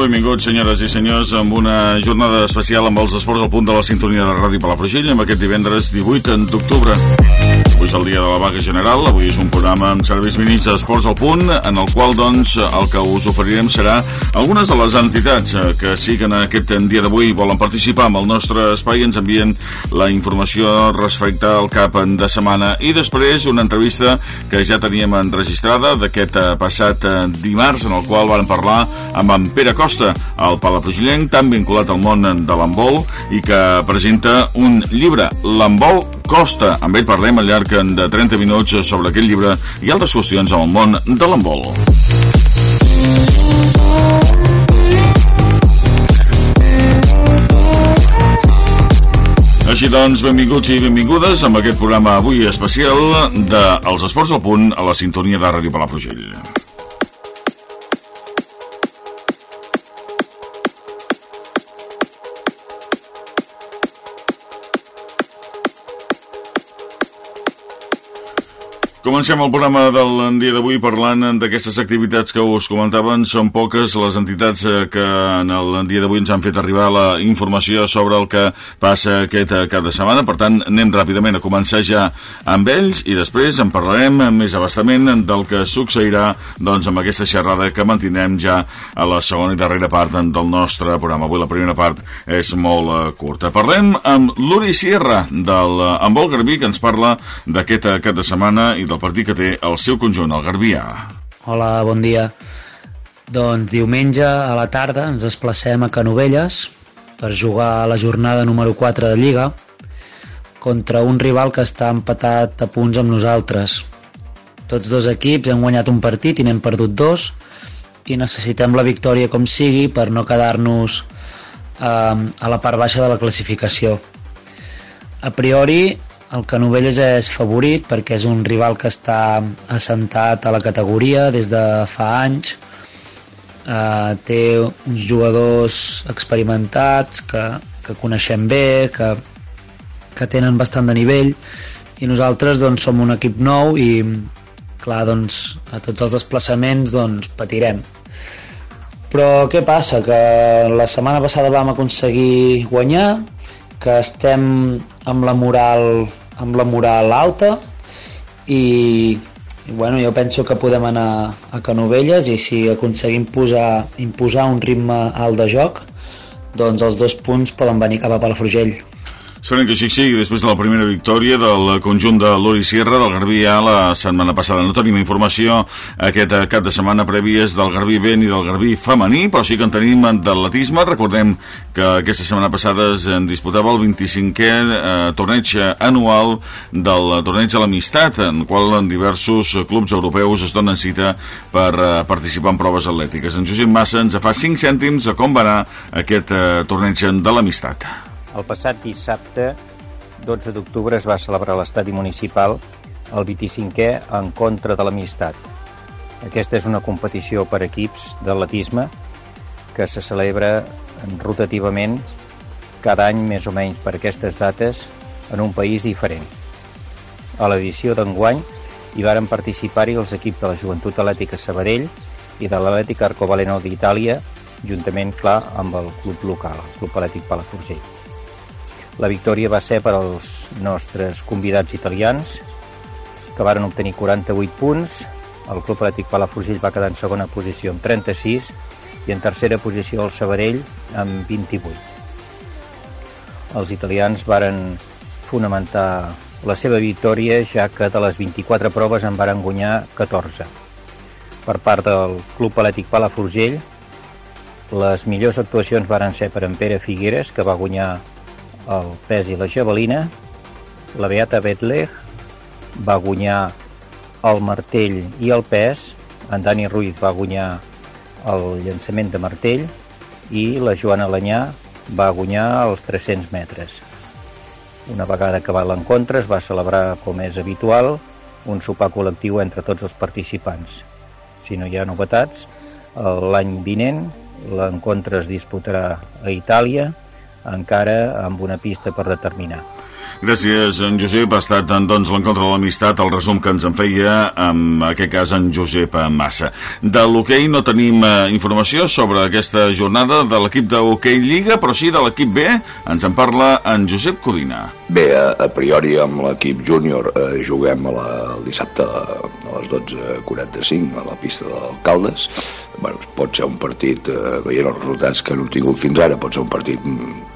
Molt benvinguts, senyores i senyors, amb una jornada especial amb els esports al punt de la sintonia de Ràdio Palafrugell, amb aquest divendres 18 d'octubre. Avui és el dia de la vaga general, avui és un programa amb serveis mínims d'esports al punt, en el qual, doncs, el que us oferirem serà algunes de les entitats que sí que en aquest dia d'avui volen participar amb el nostre espai, ens envien la informació respecte al cap de setmana. I després una entrevista que ja teníem enregistrada d'aquest passat dimarts, en el qual van parlar amb en Pere Costa, el palafrugellenc tan vinculat al món de l'handbol i que presenta un llibre, l'handbol Costa. Amb ell parlem al llarg de 30 minuts sobre aquest llibre i altres qüestions amb el món de l'embol. Així doncs, benvinguts i benvingudes amb aquest programa avui especial de Els Esports al Punt a la sintonia de Ràdio Palafrugell. Comencem el programa del dia d'avui parlant d'aquestes activitats que us comentaven. Són poques les entitats eh, que en el dia d'avui ens han fet arribar la informació sobre el que passa aquest eh, cada setmana. Per tant, anem ràpidament a començar ja amb ells i després en parlarem més abastament del que succeirà doncs, amb aquesta xerrada que mantinem ja a la segona i darrera part del nostre programa. Avui la primera part és molt uh, curta. Parlem amb l'Uri Sierra del Embol Garbí que ens parla d'aquest cap de setmana i del partit que té el seu conjunt, el Garbià. Hola, bon dia. Doncs diumenge a la tarda ens desplacem a Canovelles per jugar a la jornada número 4 de Lliga contra un rival que està empatat a punts amb nosaltres. Tots dos equips hem guanyat un partit i n'hem perdut dos i necessitem la victòria com sigui per no quedar-nos eh, a la part baixa de la classificació. A priori el Canovelles és favorit perquè és un rival que està assentat a la categoria des de fa anys. Uh, té uns jugadors experimentats que, que coneixem bé, que, que tenen bastant de nivell i nosaltres doncs, som un equip nou i clar, doncs, a tots els desplaçaments doncs, patirem. Però què passa? Que la setmana passada vam aconseguir guanyar, que estem amb la moral amb la moral alta i, i bueno, jo penso que podem anar a Canovelles i si aconseguim posar, imposar un ritme alt de joc doncs els dos punts poden venir cap a Palafrugell. Esperem que així sigui, després de la primera victòria del conjunt de l'Ori Sierra del Garbí A la setmana passada. No tenim informació aquest cap de setmana prèvies del Garbí Ben i del Garbí femení, però sí que en tenim d'atletisme. Recordem que aquesta setmana passada es disputava el 25è eh, torneig anual del torneig de l'amistat, en qual en diversos clubs europeus es donen cita per eh, participar en proves atlètiques. En Josep Massa ens fa 5 cèntims a com va anar aquest eh, torneig de l'amistat. El passat dissabte, 12 d'octubre, es va celebrar a l'estadi municipal el 25è en contra de l'amistat. Aquesta és una competició per equips d'atletisme que se celebra rotativament cada any més o menys per aquestes dates en un país diferent. A l'edició d'enguany hi varen participar-hi els equips de la Joventut Atlètica Sabadell i de l'Atlètica Arcobaleno d'Itàlia, juntament, clar, amb el club local, el Club Atlètic Palafrugell. La victòria va ser per als nostres convidats italians, que varen obtenir 48 punts. El Club Atlètic Palafrugell va quedar en segona posició amb 36 i en tercera posició el Sabadell amb 28. Els italians varen fonamentar la seva victòria, ja que de les 24 proves en varen guanyar 14. Per part del Club Atlètic Palafrugell, les millors actuacions varen ser per en Pere Figueres, que va guanyar el pes i la javelina. La Beata Betlech va guanyar el martell i el pes. En Dani Ruiz va guanyar el llançament de martell i la Joana Lanyà va guanyar els 300 metres. Una vegada que va l'encontre es va celebrar, com és habitual, un sopar col·lectiu entre tots els participants. Si no hi ha novetats, l'any vinent l'encontre es disputarà a Itàlia encara amb una pista per determinar. Gràcies, en Josep. Ha estat doncs, l'encontre de l'amistat, el resum que ens en feia, en aquest cas, en Josep Massa. De l'hoquei no tenim eh, informació sobre aquesta jornada de l'equip de hoquei Lliga, però sí de l'equip B. Ens en parla en Josep Codina. Bé, a, a priori amb l'equip júnior eh, juguem a la, el dissabte a les 12.45 a la pista d'Alcaldes. Bueno, pot ser un partit, eh, veient els resultats que no hem tingut fins ara, pot ser un partit mm,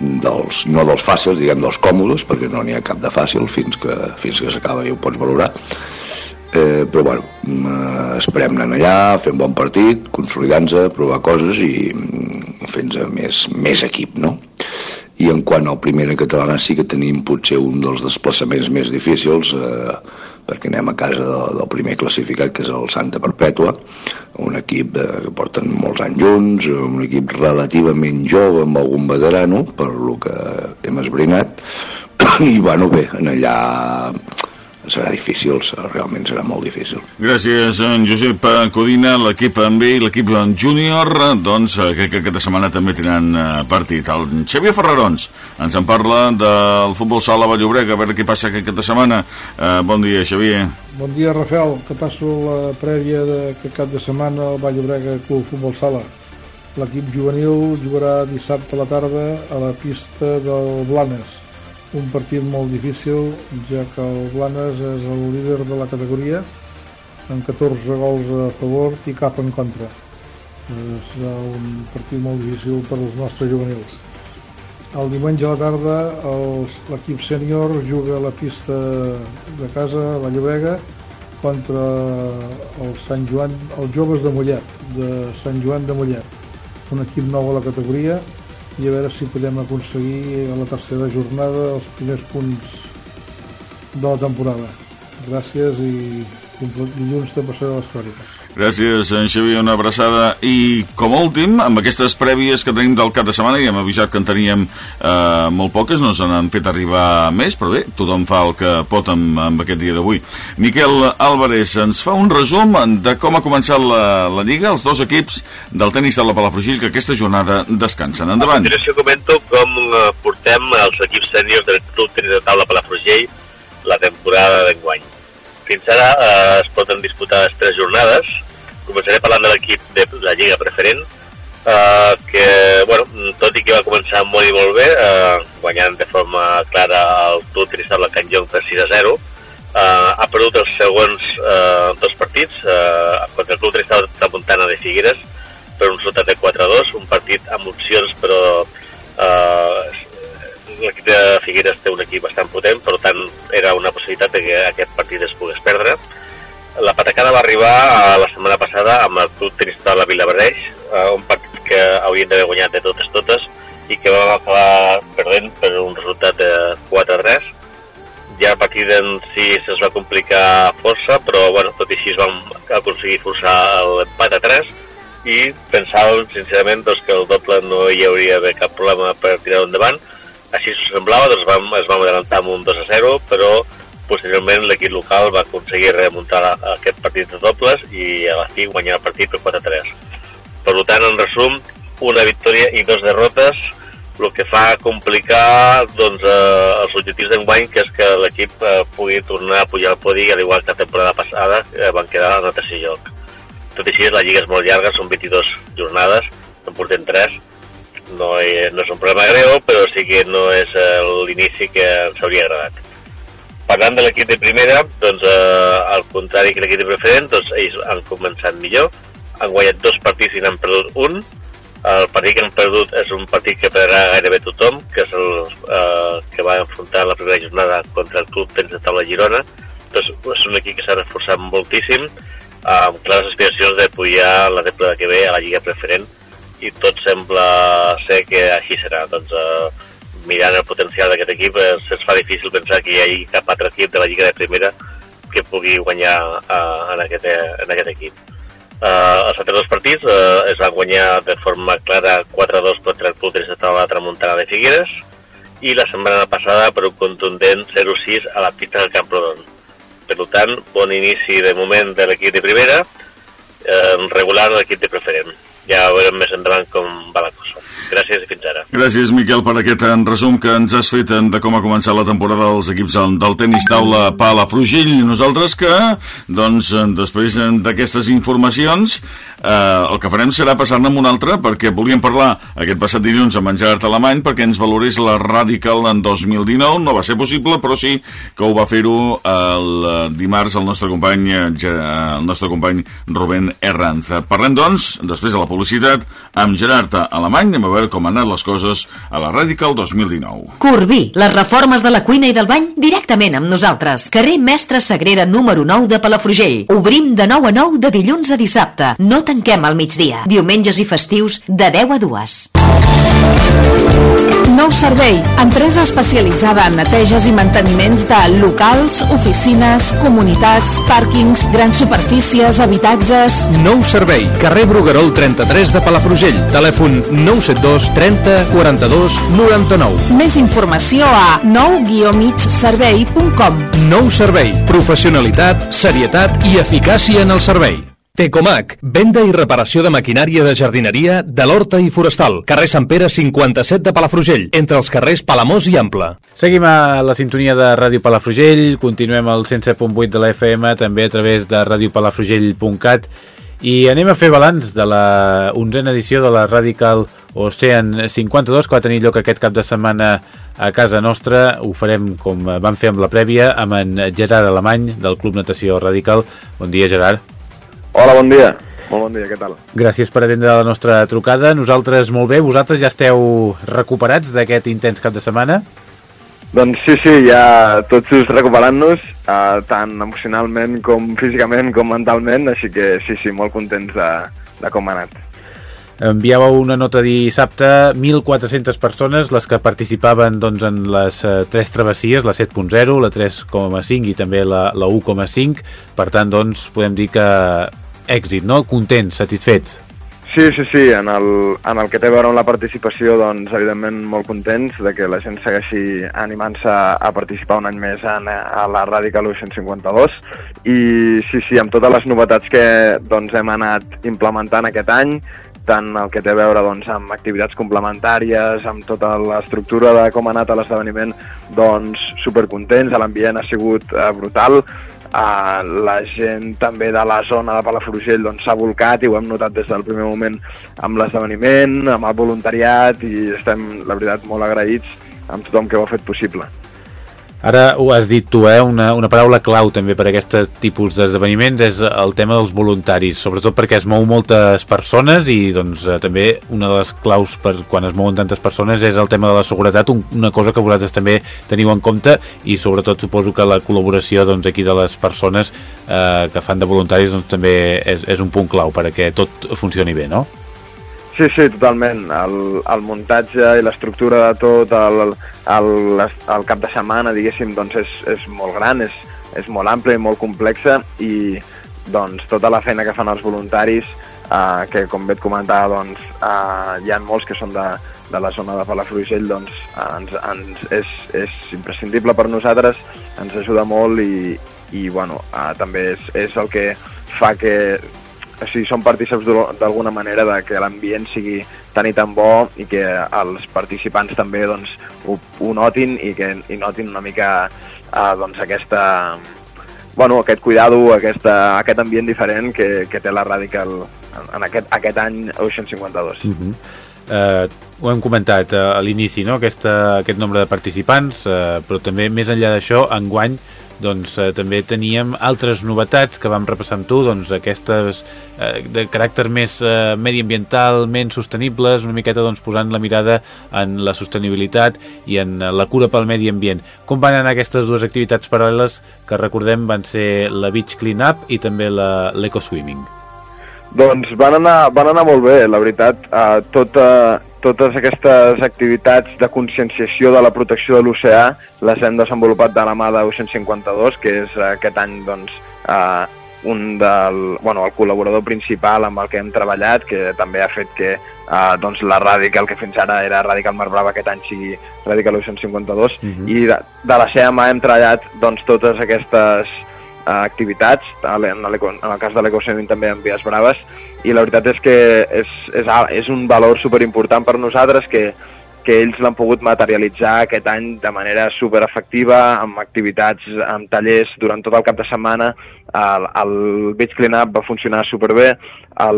dels, no dels fàcils, diguem dels còmodes, perquè no n'hi ha cap de fàcil fins que, fins que s'acaba i ho pots valorar. Eh, però bueno, eh, esperem anar allà, fem bon partit, consolidant-nos, provar coses i mm, fent-nos més, més equip, no? I en quant al primera catalana sí que tenim potser un dels desplaçaments més difícils, eh, perquè anem a casa de, del primer classificat, que és el Santa Perpètua, un equip eh, que porten molts anys junts, un equip relativament jove amb algun veterano, per lo que hem esbrinat, i bueno, bé, en allà serà difícil, realment serà molt difícil. Gràcies, en Josep Codina, l'equip en B i l'equip en júnior, doncs que, que aquesta setmana també tenen eh, partit. El Xavier Ferrarons ens en parla del futbol sala Vallobrega, a veure què passa aquesta setmana. Eh, bon dia, Xavier. Bon dia, Rafael, que passo la prèvia d'aquest cap de setmana al Vallobrega Club Futbol Sala. L'equip juvenil jugarà dissabte a la tarda a la pista del Blanes un partit molt difícil, ja que el Blanes és el líder de la categoria, amb 14 gols a favor i cap en contra. Eh, serà un partit molt difícil per als nostres juvenils. El diumenge a la tarda l'equip sènior juga a la pista de casa, a la Llobega, contra el Sant Joan, els joves de Mollet, de Sant Joan de Mollet, un equip nou a la categoria, i a veure si podem aconseguir a la tercera jornada els primers punts de la temporada. Gràcies i dilluns te passaré les cròniques. Gràcies, en Xavier, una abraçada. I com a últim, amb aquestes prèvies que tenim del cap de setmana, ja hem avisat que en teníem eh, molt poques, no se n'han fet arribar més, però bé, tothom fa el que pot amb, amb aquest dia d'avui. Miquel Álvarez ens fa un resum de com ha començat la, la Lliga, els dos equips del tenis de la Palafrugell, que aquesta jornada descansen. Endavant. A continuació comento com eh, portem els equips sèniors del Club Tenis de Taula Palafrugell la temporada d'enguany. Fins ara eh, es poden disputar les tres jornades, començaré parlant de l'equip de la Lliga Preferent, eh, que, bueno, tot i que va començar molt i molt bé, eh, guanyant de forma clara el Club Tristable Can Jong per 6 a 0, eh, ha perdut els següents eh, dos partits eh, contra el Club Tristable de Montana de Figueres per un resultat de 4 a 2, un partit amb opcions però eh, l'equip de Figueres té un equip bastant potent, per tant era una possibilitat de que aquest partit es pogués perdre. La patacada va arribar a la setmana passada amb el club tenista de la Vila Vereix, eh, un partit que haurien d'haver guanyat de totes totes i que vam acabar perdent per un resultat de 4-3. Ja el partit en si se'ns va complicar força, però bueno, tot i així vam aconseguir forçar l'empat a 3 i pensàvem sincerament doncs, que el doble no hi hauria d'haver cap problema per tirar endavant. Així s'ho semblava, doncs vam, es vam adelantar amb un 2 a 0, però Posteriorment, l'equip local va aconseguir remuntar aquest partit de dobles i a la fi guanyar el partit per 4-3. Per tant, en resum, una victòria i dos derrotes, el que fa complicar doncs, eh, els objectius d'enguany, que és que l'equip eh, pugui tornar a pujar al podi, al igual que la temporada passada eh, van quedar en el tercer lloc. Tot i així, la lliga és molt llarga, són 22 jornades, en portem 3, no, no és un problema greu, però sí que no és l'inici que ens hauria agradat. Parlant de l'equip de primera, doncs, eh, al contrari que l'equip de preferent, doncs, ells han començat millor, han guanyat dos partits i n'han perdut un. El partit que han perdut és un partit que perdrà gairebé tothom, que és el eh, que va enfrontar la primera jornada contra el club Tens de Taula Girona. Doncs és un equip que s'ha reforçat moltíssim, amb clares aspiracions de pujar la temporada que ve a la Lliga Preferent, i tot sembla ser que així serà. Doncs, eh, mirant el potencial d'aquest equip, es, es fa difícil pensar que hi hagi cap altre equip de la Lliga de Primera que pugui guanyar uh, en, aquest, en aquest equip. Uh, els altres dos partits uh, es van guanyar de forma clara 4-2 contra el Club de la Tramuntana de Figueres i la setmana passada per un contundent 0-6 a la pista del Camprodon. Per tant, bon inici de moment de l'equip de primera, eh, regular l'equip de preferent. Ja veurem més endavant com va la cosa. Gràcies i fins ara. Gràcies, Miquel, per aquest en resum que ens has fet de com ha començat la temporada dels equips del tenis taula Palafrugell. Nosaltres que, doncs, després d'aquestes informacions, eh, el que farem serà passar-ne amb un altre, perquè volíem parlar aquest passat dilluns amb en Gerard Alemany perquè ens valorés la Radical en 2019. No va ser possible, però sí que ho va fer-ho el dimarts el nostre company, el nostre company Rubén Herranz. Parlem, doncs, després de la publicitat, amb Gerard Alemany. Anem a veure com han anat les coses a la Radical 2019. Corbí, les reformes de la cuina i del bany directament amb nosaltres. Carrer Mestre Sagrera número 9 de Palafrugell. Obrim de 9 a 9 de dilluns a dissabte. No tanquem al migdia. Diumenges i festius de 10 a 2. Nou Servei, empresa especialitzada en neteges i manteniments de locals, oficines, comunitats, pàrquings, grans superfícies, habitatges... Nou Servei, carrer Bruguerol 33 de Palafrugell, telèfon 972 30 42 99. Més informació a nou-migservei.com Nou Servei, professionalitat, serietat i eficàcia en el servei. Tecomac, venda i reparació de maquinària de jardineria de l'Horta i Forestal, carrer Sant Pere 57 de Palafrugell, entre els carrers Palamós i Ample. Seguim a la sintonia de Ràdio Palafrugell, continuem al 107.8 de la FM, també a través de radiopalafrugell.cat i anem a fer balanç de la onzena edició de la Radical Ocean 52 que va tenir lloc aquest cap de setmana a casa nostra. Ho farem com vam fer amb la prèvia amb en Gerard Alemany del Club Natació Radical. Bon dia, Gerard. Hola, bon dia. Molt bon dia, què tal? Gràcies per atendre la nostra trucada. Nosaltres molt bé, vosaltres ja esteu recuperats d'aquest intens cap de setmana? Doncs sí, sí, ja tots just recuperant-nos, eh, tant emocionalment com físicament com mentalment, així que sí, sí, molt contents de, de com ha anat. Enviàveu una nota dissabte, 1.400 persones, les que participaven doncs, en les eh, tres travessies, la 7.0, la 3.5 i també la, la 1.5. Per tant, doncs, podem dir que èxit, no? Contents, satisfets. Sí, sí, sí, en el, en el que té a veure amb la participació, doncs, evidentment molt contents de que la gent segueixi animant-se a participar un any més en, a la Radical 152 i sí, sí, amb totes les novetats que doncs, hem anat implementant aquest any, tant el que té a veure doncs, amb activitats complementàries, amb tota l'estructura de com ha anat l'esdeveniment, doncs supercontents, l'ambient ha sigut eh, brutal, Uh, la gent també de la zona de Palafrugell doncs, s'ha doncs, volcat i ho hem notat des del primer moment amb l'esdeveniment, amb el voluntariat i estem, la veritat, molt agraïts amb tothom que ho ha fet possible. Ara ho has dit tu, eh? una, una paraula clau també per a aquest tipus d'esdeveniments és el tema dels voluntaris, sobretot perquè es mou moltes persones i doncs, eh, també una de les claus per quan es mouen tantes persones és el tema de la seguretat, un, una cosa que vosaltres també teniu en compte i sobretot suposo que la col·laboració doncs, aquí de les persones eh, que fan de voluntaris doncs, també és, és un punt clau perquè tot funcioni bé, no? Sí, sí, totalment. El, el muntatge i l'estructura de tot, el, el, el cap de setmana, diguéssim, doncs és, és molt gran, és, és molt ample i molt complexa i doncs tota la feina que fan els voluntaris, eh, que com bé et comentava, doncs, eh, hi ha molts que són de, de la zona de Palafrugell, doncs ens, ens, és, és imprescindible per nosaltres, ens ajuda molt i, i bueno, eh, també és, és el que fa que o sigui, som partíceps d'alguna manera de que l'ambient sigui tan i tan bo i que els participants també doncs, ho, ho notin i que i notin una mica eh, doncs, aquesta, bueno, aquest cuidado, aquesta, aquest ambient diferent que, que té la Radical en, aquest, aquest any Ocean 52. Uh -huh. Uh, ho hem comentat uh, a l'inici, no? Aquesta, aquest nombre de participants, uh, però també més enllà d'això, enguany doncs eh, també teníem altres novetats que vam repassar amb tu, doncs aquestes eh, de caràcter més eh, mediambiental, menys sostenibles, una miqueta doncs posant la mirada en la sostenibilitat i en la cura pel medi ambient. Com van anar aquestes dues activitats paral·leles que recordem van ser la Beach Cleanup i també l'Eco-Swimming? Doncs van anar, van anar molt bé, la veritat. Uh, tota, totes aquestes activitats de conscienciació de la protecció de l'oceà les hem desenvolupat de la mà d'Ocean 52, que és aquest any doncs, eh, un del, bueno, el col·laborador principal amb el que hem treballat, que també ha fet que eh, doncs la Radical, que fins ara era Radical Mar Brava, aquest any sigui Radical Ocean 52, uh -huh. i de, de la seva mà hem treballat doncs, totes aquestes activitats, en, en el cas de l'Ecoswimming també en vies braves, i la veritat és que és, és, és un valor super important per nosaltres que, que ells l'han pogut materialitzar aquest any de manera super efectiva, amb activitats, amb tallers durant tot el cap de setmana. El, el Beach Cleanup va funcionar superbé,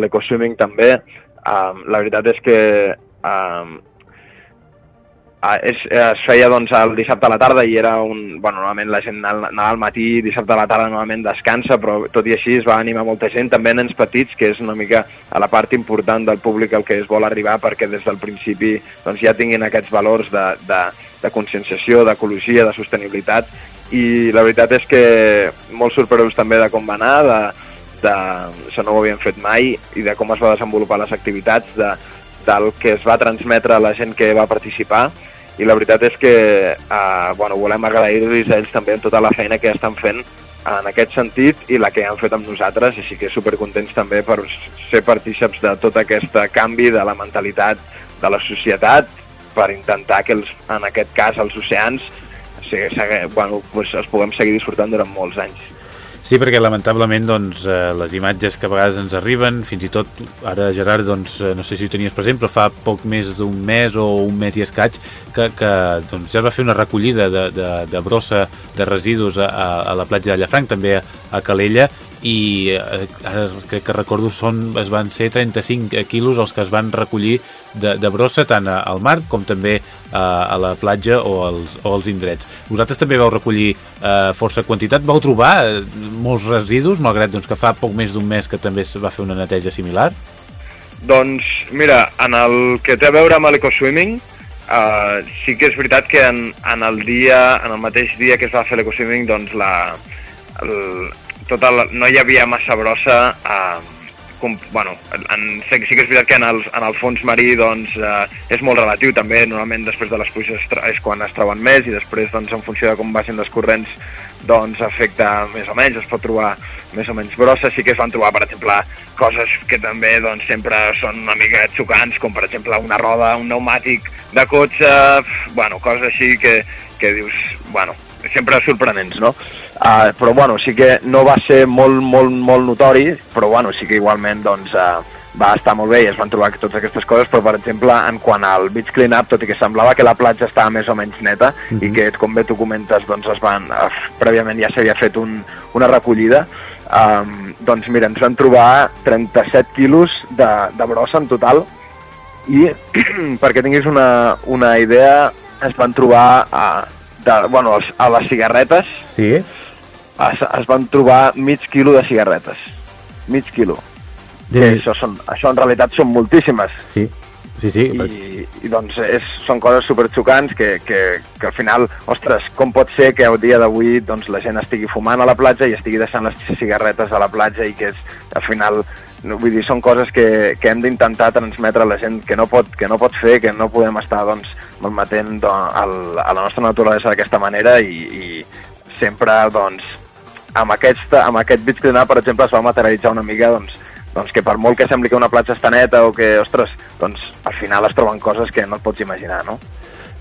l'Ecoswimming també. Um, la veritat és que um, es, es feia doncs, el dissabte a la tarda i era un... Bueno, normalment la gent anava al matí, dissabte a la tarda normalment descansa, però tot i així es va animar molta gent, també nens petits, que és una mica a la part important del públic al que es vol arribar perquè des del principi doncs, ja tinguin aquests valors de, de, de conscienciació, d'ecologia, de sostenibilitat. I la veritat és que molt sorpresos també de com va anar, de, de, això no ho havíem fet mai i de com es va desenvolupar les activitats, de, del que es va transmetre a la gent que va participar i la veritat és que eh, bueno, volem agrair-los a ells també tota la feina que estan fent en aquest sentit i la que han fet amb nosaltres, així que supercontents també per ser partíceps de tot aquest canvi de la mentalitat de la societat per intentar que els, en aquest cas els oceans se, se, bueno, pues, els puguem seguir disfrutant durant molts anys. Sí, perquè lamentablement doncs, eh, les imatges que a vegades ens arriben, fins i tot ara Gerard, doncs, eh, no sé si ho tenies present, però fa poc més d'un mes o un mes i escaig que, que doncs, ja es va fer una recollida de, de, de brossa de residus a, a la platja de Llafranc, també a, a Calella, i eh, ara crec que recordo són, es van ser 35 quilos els que es van recollir de, de brossa tant al mar com també eh, a la platja o als, o als indrets. Vosaltres també vau recollir eh, força quantitat, vau trobar eh, molts residus, malgrat doncs, que fa poc més d'un mes que també es va fer una neteja similar? Doncs mira, en el que té a veure amb l'ecoswimming, uh, sí que és veritat que en, en el dia, en el mateix dia que es va fer l'ecoswimming, doncs la, el, tota la, no hi havia massa brossa eh, com, bueno, en, sí, sí que és veritat que en el, en el fons marí doncs, eh, és molt relatiu també, normalment després de les pluges és quan es troben més i després doncs, en funció de com vagin les corrents doncs afecta més o menys, es pot trobar més o menys brossa, sí que es van trobar per exemple coses que també doncs, sempre són una mica xocants, com per exemple una roda, un pneumàtic de cotxe, bueno, coses així que, que dius, bueno, sempre sorprenents, no? Uh, però bueno, sí que no va ser molt, molt, molt notori, però bueno, sí que igualment doncs, uh, va estar molt bé i es van trobar totes aquestes coses, però per exemple, en quant al beach clean-up, tot i que semblava que la platja estava més o menys neta mm -hmm. i mhm. que, com bé tu comentes, doncs es van, uh, prèviament ja s'havia fet un, una recollida, um, doncs mira, ens van trobar 37 quilos de, de brossa en total i perquè tinguis una, una idea, es van trobar uh, de, bueno, a les cigarretes sí es, es van trobar mig quilo de cigarretes. Mig quilo. Que això, són, això en realitat són moltíssimes. Sí, sí, sí. I, i doncs és, són coses superxocants que, que, que al final, ostres, com pot ser que el dia d'avui doncs, la gent estigui fumant a la platja i estigui deixant les cigarretes a la platja i que és, al final no, vull dir, són coses que, que hem d'intentar transmetre a la gent que no, pot, que no pot fer, que no podem estar doncs, malmetent doncs, a la nostra naturalesa d'aquesta manera i, i sempre doncs, amb, aquesta, amb aquest beach cleanup, per exemple, es va materialitzar una mica doncs, doncs que per molt que sembli que una platja està neta o que, ostres, doncs al final es troben coses que no et pots imaginar, no?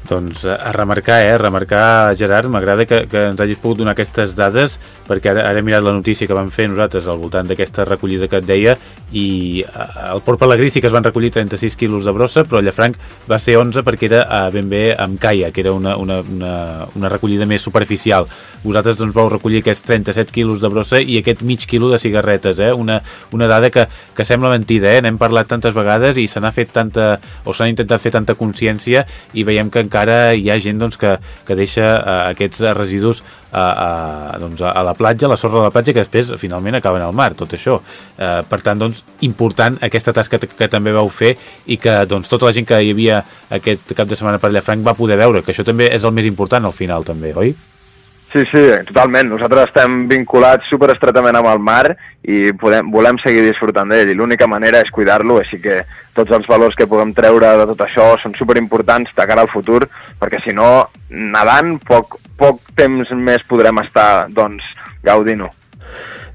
Doncs eh, a remarcar, eh? A remarcar, Gerard, m'agrada que, que ens hagis pogut donar aquestes dades perquè ara, ara he mirat la notícia que vam fer nosaltres al voltant d'aquesta recollida que et deia i al Port Pelegrí sí que es van recollir 36 quilos de brossa però a Llafranc va ser 11 perquè era eh, ben bé amb caia, que era una, una, una, una recollida més superficial. Vosaltres doncs vau recollir aquests 37 quilos de brossa i aquest mig quilo de cigarretes, eh? Una, una dada que, que sembla mentida, eh? N'hem parlat tantes vegades i se n'ha fet tanta, o s'ha intentat fer tanta consciència i veiem que encara encara hi ha gent doncs, que, que deixa uh, aquests residus a, a, doncs, a la platja, a la sorra de la platja, que després finalment acaben al mar, tot això. Uh, per tant, doncs, important aquesta tasca que, que també vau fer i que doncs, tota la gent que hi havia aquest cap de setmana per allà Franc va poder veure, que això també és el més important al final també, oi? Sí, sí, totalment. Nosaltres estem vinculats superestretament amb el mar i podem, volem seguir disfrutant d'ell i l'única manera és cuidar-lo, així que tots els valors que puguem treure de tot això són superimportants de cara al futur, perquè si no, nedant, poc, poc temps més podrem estar doncs, gaudint-ho.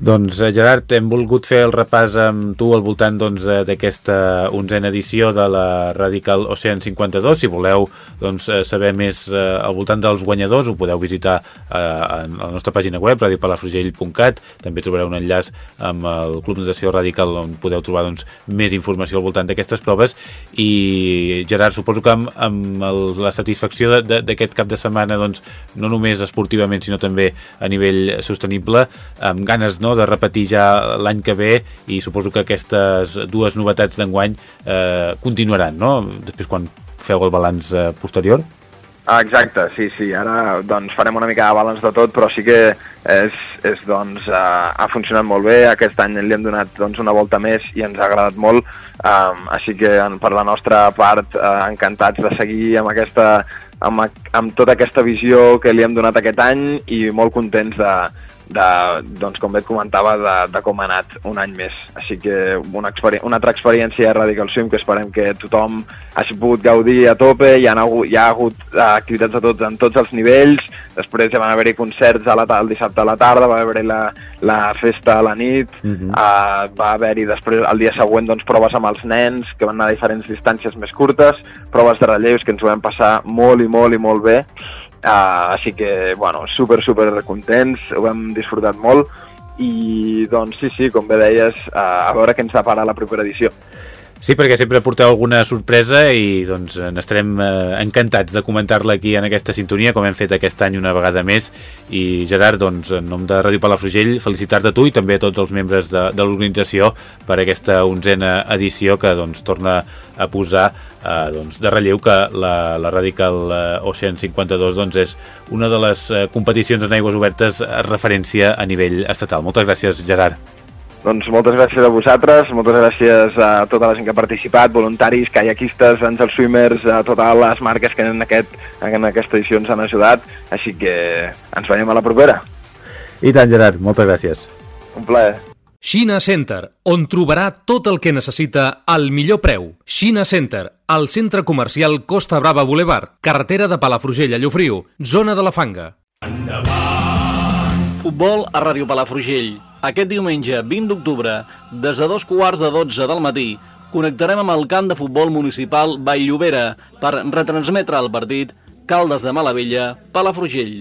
Doncs eh, Gerard, hem volgut fer el repàs amb tu al voltant doncs, eh, d'aquesta doncs, onzena edició de la Radical Ocean 52. Si voleu doncs, eh, saber més eh, al voltant dels guanyadors ho podeu visitar eh, en la nostra pàgina web radiopalafrugell.cat també trobareu un enllaç amb el Club Natació Radical on podeu trobar doncs, més informació al voltant d'aquestes proves. I Gerard, suposo que amb, amb el, la satisfacció d'aquest cap de setmana doncs, no només esportivament sinó també a nivell sostenible amb ganes no, de repetir ja l'any que ve i suposo que aquestes dues novetats d'enguany eh, continuaran, no? Després quan feu el balanç eh, posterior? Ah, exacte, sí, sí, ara doncs, farem una mica de balanç de tot, però sí que és, és, doncs, uh, ha funcionat molt bé, aquest any li hem donat doncs, una volta més i ens ha agradat molt, um, així que per la nostra part uh, encantats de seguir amb, aquesta, amb, amb tota aquesta visió que li hem donat aquest any i molt contents de, de, doncs, com bé et comentava, de, de com ha anat un any més. Així que una, una altra experiència a Radical Swim que esperem que tothom hagi pogut gaudir a tope, hi ha, hagut, hi ha hagut eh, activitats a tots, en tots els nivells, després ja van haver-hi concerts a la, el dissabte a la tarda, va haver-hi la, la festa a la nit, uh -huh. uh, va haver-hi després el dia següent doncs, proves amb els nens, que van anar a diferents distàncies més curtes, proves de relleus que ens ho vam passar molt i molt i molt bé, Uh, així que, bueno, super, super contents, ho hem disfrutat molt i doncs sí, sí, com bé deies, uh, a veure què ens depara la propera edició. Sí, perquè sempre porteu alguna sorpresa i doncs n'estarem eh, encantats de comentar-la aquí en aquesta sintonia, com hem fet aquest any una vegada més. I Gerard, doncs, en nom de Ràdio Palafrugell, felicitar-te tu i també a tots els membres de, de l'organització per aquesta onzena edició que doncs, torna a posar eh, doncs, de relleu que la, la Radical eh, Ocean 52 doncs, és una de les eh, competicions en aigües obertes a referència a nivell estatal. Moltes gràcies, Gerard. Doncs moltes gràcies a vosaltres, moltes gràcies a tota la gent que ha participat, voluntaris, kayakistes, angel swimmers, a totes les marques que en, aquest, en aquesta edició ens han ajudat, així que ens veiem a la propera. I tant, Gerard, moltes gràcies. Un plaer. Xina Center, on trobarà tot el que necessita al millor preu. Xina Center, al centre comercial Costa Brava Boulevard, carretera de Palafrugell a Llofriu, zona de la Fanga. Endavant! Futbol a Ràdio Palafrugell aquest diumenge, 20 d'octubre, des de dos quarts de 12 del matí, connectarem amb el camp de futbol municipal Vall-llobera per retransmetre el partit Caldes de Malavella, Palafrugell.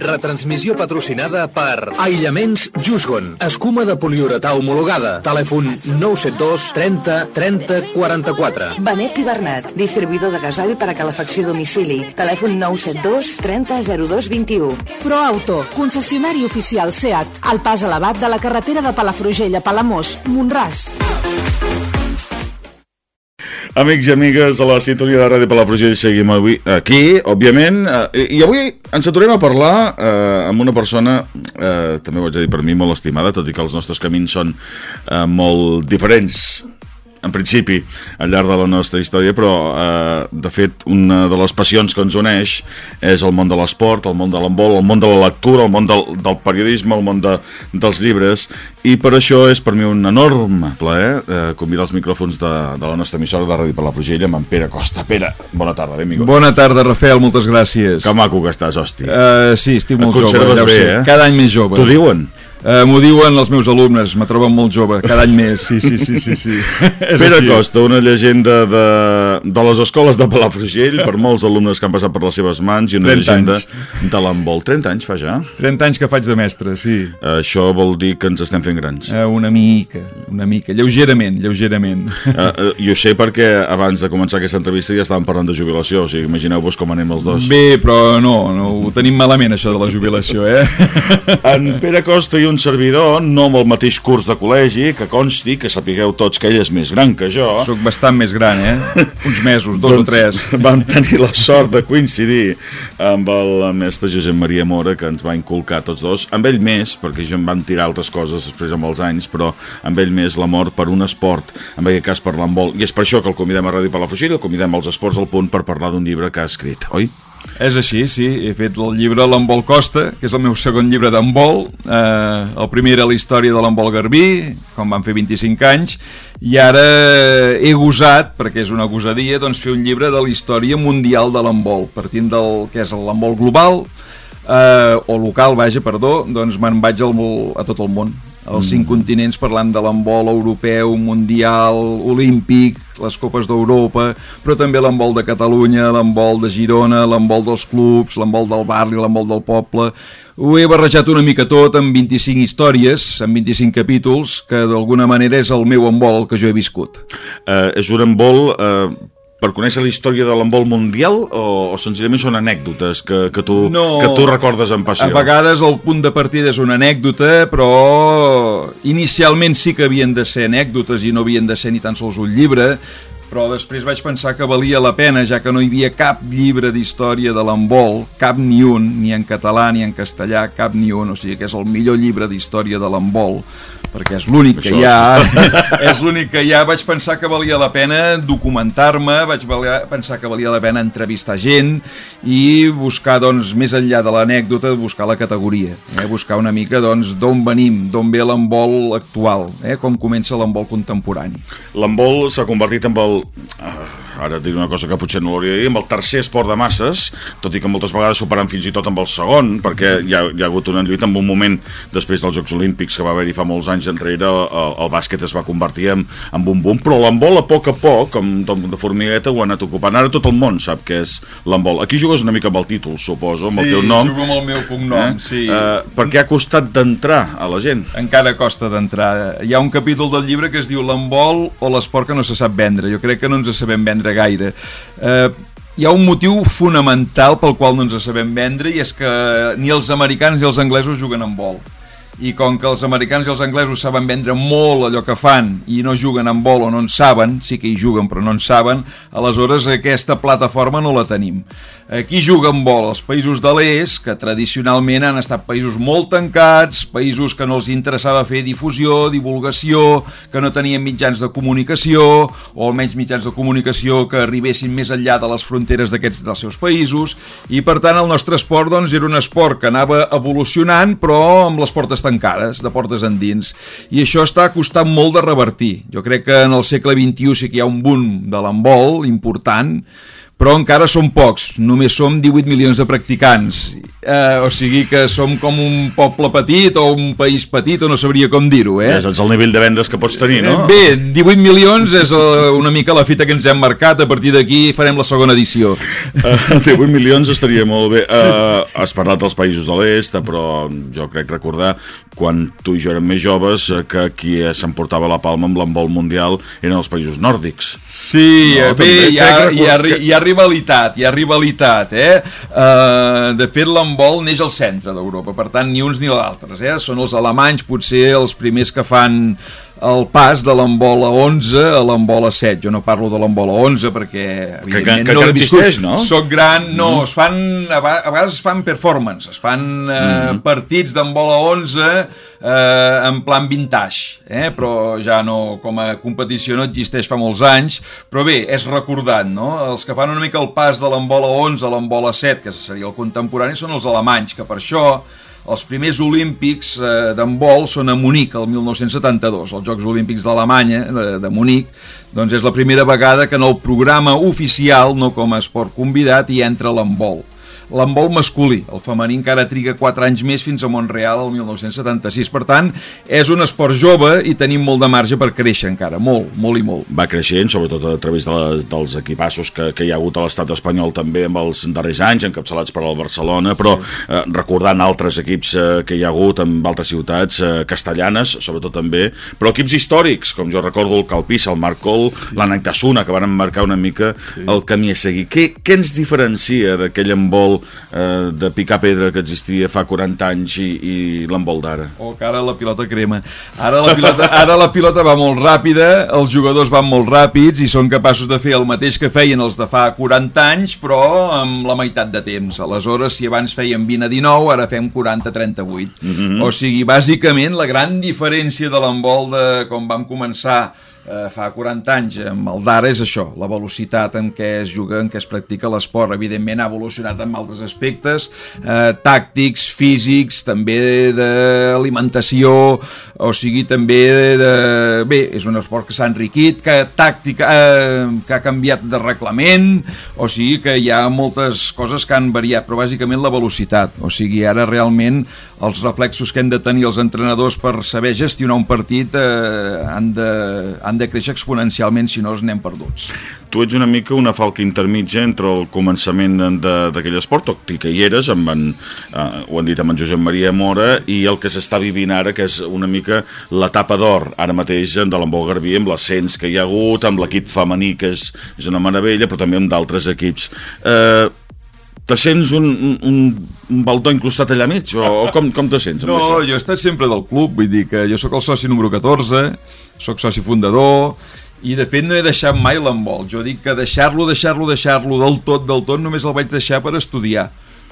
Retransmissió patrocinada per Aïllaments Jusgon. Escuma de poliuretà homologada. Telèfon 972 30 30 44. Benet i Bernat, distribuïdor de gasoil per a calefacció a domicili. Telèfon 972 30 02 21. ProAuto, concessionari oficial SEAT. Al pas elevat de la carretera de Palafrugell a Palamós, Montràs. Amics i amigues, a la sintonia de Ràdio Palafrugell seguim avui aquí, òbviament, eh, i avui ens aturem a parlar eh, amb una persona, eh, també ho dir per mi, molt estimada, tot i que els nostres camins són eh, molt diferents en principi, al llarg de la nostra història, però eh, de fet una de les passions que ens uneix és el món de l'esport, el món de l'embol, el món de la lectura, el món del, del periodisme, el món de, dels llibres, i per això és per mi un enorme plaer eh, convidar els micròfons de, de la nostra emissora de Ràdio Palafrugell amb en Pere Costa. Pere, bona tarda, benvingut. Bona tarda, Rafael, moltes gràcies. Que maco que estàs, hòstia. Uh, sí, estic molt jove. Ja bé, eh? Cada any més jove. T'ho diuen? Uh, M'ho diuen els meus alumnes, me troben molt jove, cada any més, sí, sí, sí, sí. sí. Pere així. Costa, una llegenda de, de les escoles de Palafrugell, per molts alumnes que han passat per les seves mans, i una llegenda anys. de l'embol. 30 anys fa ja? 30 anys que faig de mestre, sí. Uh, això vol dir que ens estem fent grans. Uh, una mica, una mica, lleugerament, lleugerament. Uh, I ho sé perquè abans de començar aquesta entrevista ja estàvem parlant de jubilació, o sigui, imagineu-vos com anem els dos. Bé, però no, no, ho tenim malament això de la jubilació, eh? en Pere Costa i un servidor, no amb el mateix curs de col·legi, que consti, que sapigueu tots que ell és més gran que jo. Soc bastant més gran, eh? Uns mesos, dos doncs, o tres. Vam tenir la sort de coincidir amb el mestre Josep Maria Mora, que ens va inculcar tots dos, amb ell més, perquè jo em van tirar altres coses després amb els anys, però amb ell més l'amor per un esport, en aquest cas per l'handbol, i és per això que el convidem a Ràdio Palafrugell, el convidem als Esports al Punt per parlar d'un llibre que ha escrit, oi? És així, sí. He fet el llibre L'embol Costa, que és el meu segon llibre d'embol. Eh, el primer era la història de l'embol Garbí, com van fer 25 anys, i ara he gosat, perquè és una gosadia, doncs fer un llibre de la història mundial de l'embol, partint del que és l'embol global, eh, o local, vaja, perdó, doncs me'n vaig al, a tot el món els cinc Mm. continents parlant de l'embol europeu, mundial, olímpic, les copes d'Europa, però també l'embol de Catalunya, l'embol de Girona, l'embol dels clubs, l'embol del barri, l'embol del poble... Ho he barrejat una mica tot amb 25 històries, amb 25 capítols, que d'alguna manera és el meu embol que jo he viscut. Eh, és un embol eh, per conèixer la història de l'embol mundial o, o senzillament són anècdotes que, que, tu, No. que tu recordes amb passió? A vegades el punt de partida és una anècdota, però inicialment sí que havien de ser anècdotes i no havien de ser ni tan sols un llibre, però després vaig pensar que valia la pena, ja que no hi havia cap llibre d'història de l'embol, cap ni un, ni en català ni en castellà, cap ni un, o sigui que és el millor llibre d'història de l'embol, perquè és l'únic que hi ha, és l'únic que hi ha, vaig pensar que valia la pena documentar-me, vaig valia- pensar que valia la pena entrevistar gent i buscar, doncs, més enllà de l'anècdota, buscar la categoria, eh? buscar una mica, doncs, d'on venim, d'on ve l'embol actual, eh? com comença l'embol contemporani. L'embol s'ha convertit en el... ah, ara diré una cosa que potser no l'hauria de dir, amb el tercer esport de masses, tot i que moltes vegades superant fins i tot amb el segon, perquè hi ha, hi ha hagut una lluita en un moment després dels Jocs Olímpics que va haver-hi fa molts anys enrere, el, el bàsquet es va convertir en, en un boom, però l'embol a poc a poc, com de Formigueta, ho ha anat ocupant. Ara tot el món sap què és l'embol. Aquí jugues una mica amb el títol, suposo, amb el teu nom. jugo amb el meu cognom, Eh? sí. Eh, perquè ha costat d'entrar a la gent. Encara costa d'entrar. Hi ha un capítol del llibre que es diu L'embol o l'esport que no se sap vendre. Jo crec que no ens sabem vendre gaire. Eh, hi ha un motiu fonamental pel qual no ens sabem vendre i és que ni els americans ni els anglesos juguen amb vol i com que els americans i els anglesos saben vendre molt allò que fan i no juguen amb vol o no en saben, sí que hi juguen però no en saben, aleshores aquesta plataforma no la tenim. Aquí juga amb vol els països de l'est, que tradicionalment han estat països molt tancats, països que no els interessava fer difusió, divulgació, que no tenien mitjans de comunicació, o almenys mitjans de comunicació que arribessin més enllà de les fronteres d'aquests dels seus països, i per tant el nostre esport doncs, era un esport que anava evolucionant, però amb les portes tancades, de portes endins. I això està costant molt de revertir. Jo crec que en el segle XXI sí que hi ha un boom de l'embol important, però encara som pocs, només som 18 milions de practicants, eh, o sigui que som com un poble petit o un país petit, o no sabria com dir-ho, eh? Ja saps el nivell de vendes que pots tenir, no? Bé, 18 milions és eh, una mica la fita que ens hem marcat, a partir d'aquí farem la segona edició. Uh, 18 milions estaria molt bé. Uh, has parlat dels països de l'est, però jo crec recordar quan tu i jo érem més joves eh, que qui s'emportava la palma amb l'embol mundial eren els països nòrdics. Sí, No, bé, també hi ha, crec hi, rivalitat, hi ha rivalitat, eh? Uh, de fet, l'embol neix al centre d'Europa, per tant, ni uns ni l'altres, eh? Són els alemanys, potser, els primers que fan el pas de l'embol a 11 a l'embol a 7. Jo no parlo de l'embol a 11 perquè, evidentment, que no l'he encara viscut. existeix, no? Soc gran, no, Mm. es fan, a vegades es fan performance, es fan eh, Mm. partits d'embol a 11 eh, en plan vintage, eh? però ja no, com a competició no existeix fa molts anys, però bé, és recordat, no? Els que fan una mica el pas de l'embol a 11 a l'embol a 7, que seria el contemporani, són els alemanys, que per això els primers olímpics eh, d'handbol són a Munic, el 1972, els Jocs Olímpics d'Alemanya, de, de Munic, doncs és la primera vegada que en el programa oficial, no com a esport convidat, hi entra l'handbol l'handbol masculí. El femení encara triga 4 anys més fins a Montreal el 1976. Per tant, és un esport jove i tenim molt de marge per créixer encara, molt, molt i molt. Va creixent, sobretot a través de les, dels equipassos que, que hi ha hagut a l'estat espanyol també amb els darrers anys, encapçalats per al Barcelona, però eh, recordant altres equips eh, que hi ha hagut en altres ciutats eh, castellanes, sobretot també, però equips històrics, com jo recordo el Calpissa, el Marcol, sí. l'Anec Tassuna, que van marcar una mica sí. el camí a seguir. Què, què ens diferencia d'aquell embol eh, de picar pedra que existia fa 40 anys i, i l'embol d'ara? O que ara la pilota crema. Ara la pilota, ara la pilota va molt ràpida, els jugadors van molt ràpids i són capaços de fer el mateix que feien els de fa 40 anys, però amb la meitat de temps. Aleshores, si abans feien 20 a 19, ara fem 40 a 38. Mhm. O sigui, bàsicament, la gran diferència de l'embol de com vam començar eh, fa 40 anys amb el d'ara és això, la velocitat en què es juga, en què es practica l'esport. Evidentment ha evolucionat en altres aspectes, eh, tàctics, físics, també d'alimentació, o sigui, també de... Bé, és un esport que s'ha enriquit, que tàctica, eh, que ha canviat de reglament, o sigui que hi ha moltes coses que han variat, però bàsicament la velocitat. O sigui, ara realment els reflexos que hem de tenir els entrenadors per saber gestionar un partit eh, han, de, han de créixer exponencialment, si no els anem perduts. Tu ets una mica una falca intermitja entre el començament d'aquell esport, tot i que hi eres, amb en, eh, ho han dit amb en Josep Maria Mora, i el que s'està vivint ara, que és una mica l'etapa d'or, ara mateix de l'Embol Garbí, amb l'ascens que hi ha hagut, amb l'equip femení, que és, és una meravella, però també amb d'altres equips. Eh, te sents un, un, un baldó incrustat allà mig o, o com, com te sents? No, això? jo he estat sempre del club, vull dir que jo sóc el soci número 14, sóc soci fundador i de fet no he deixat mai l'embol. Jo dic que deixar-lo, deixar-lo, deixar-lo del tot, del tot, només el vaig deixar per estudiar.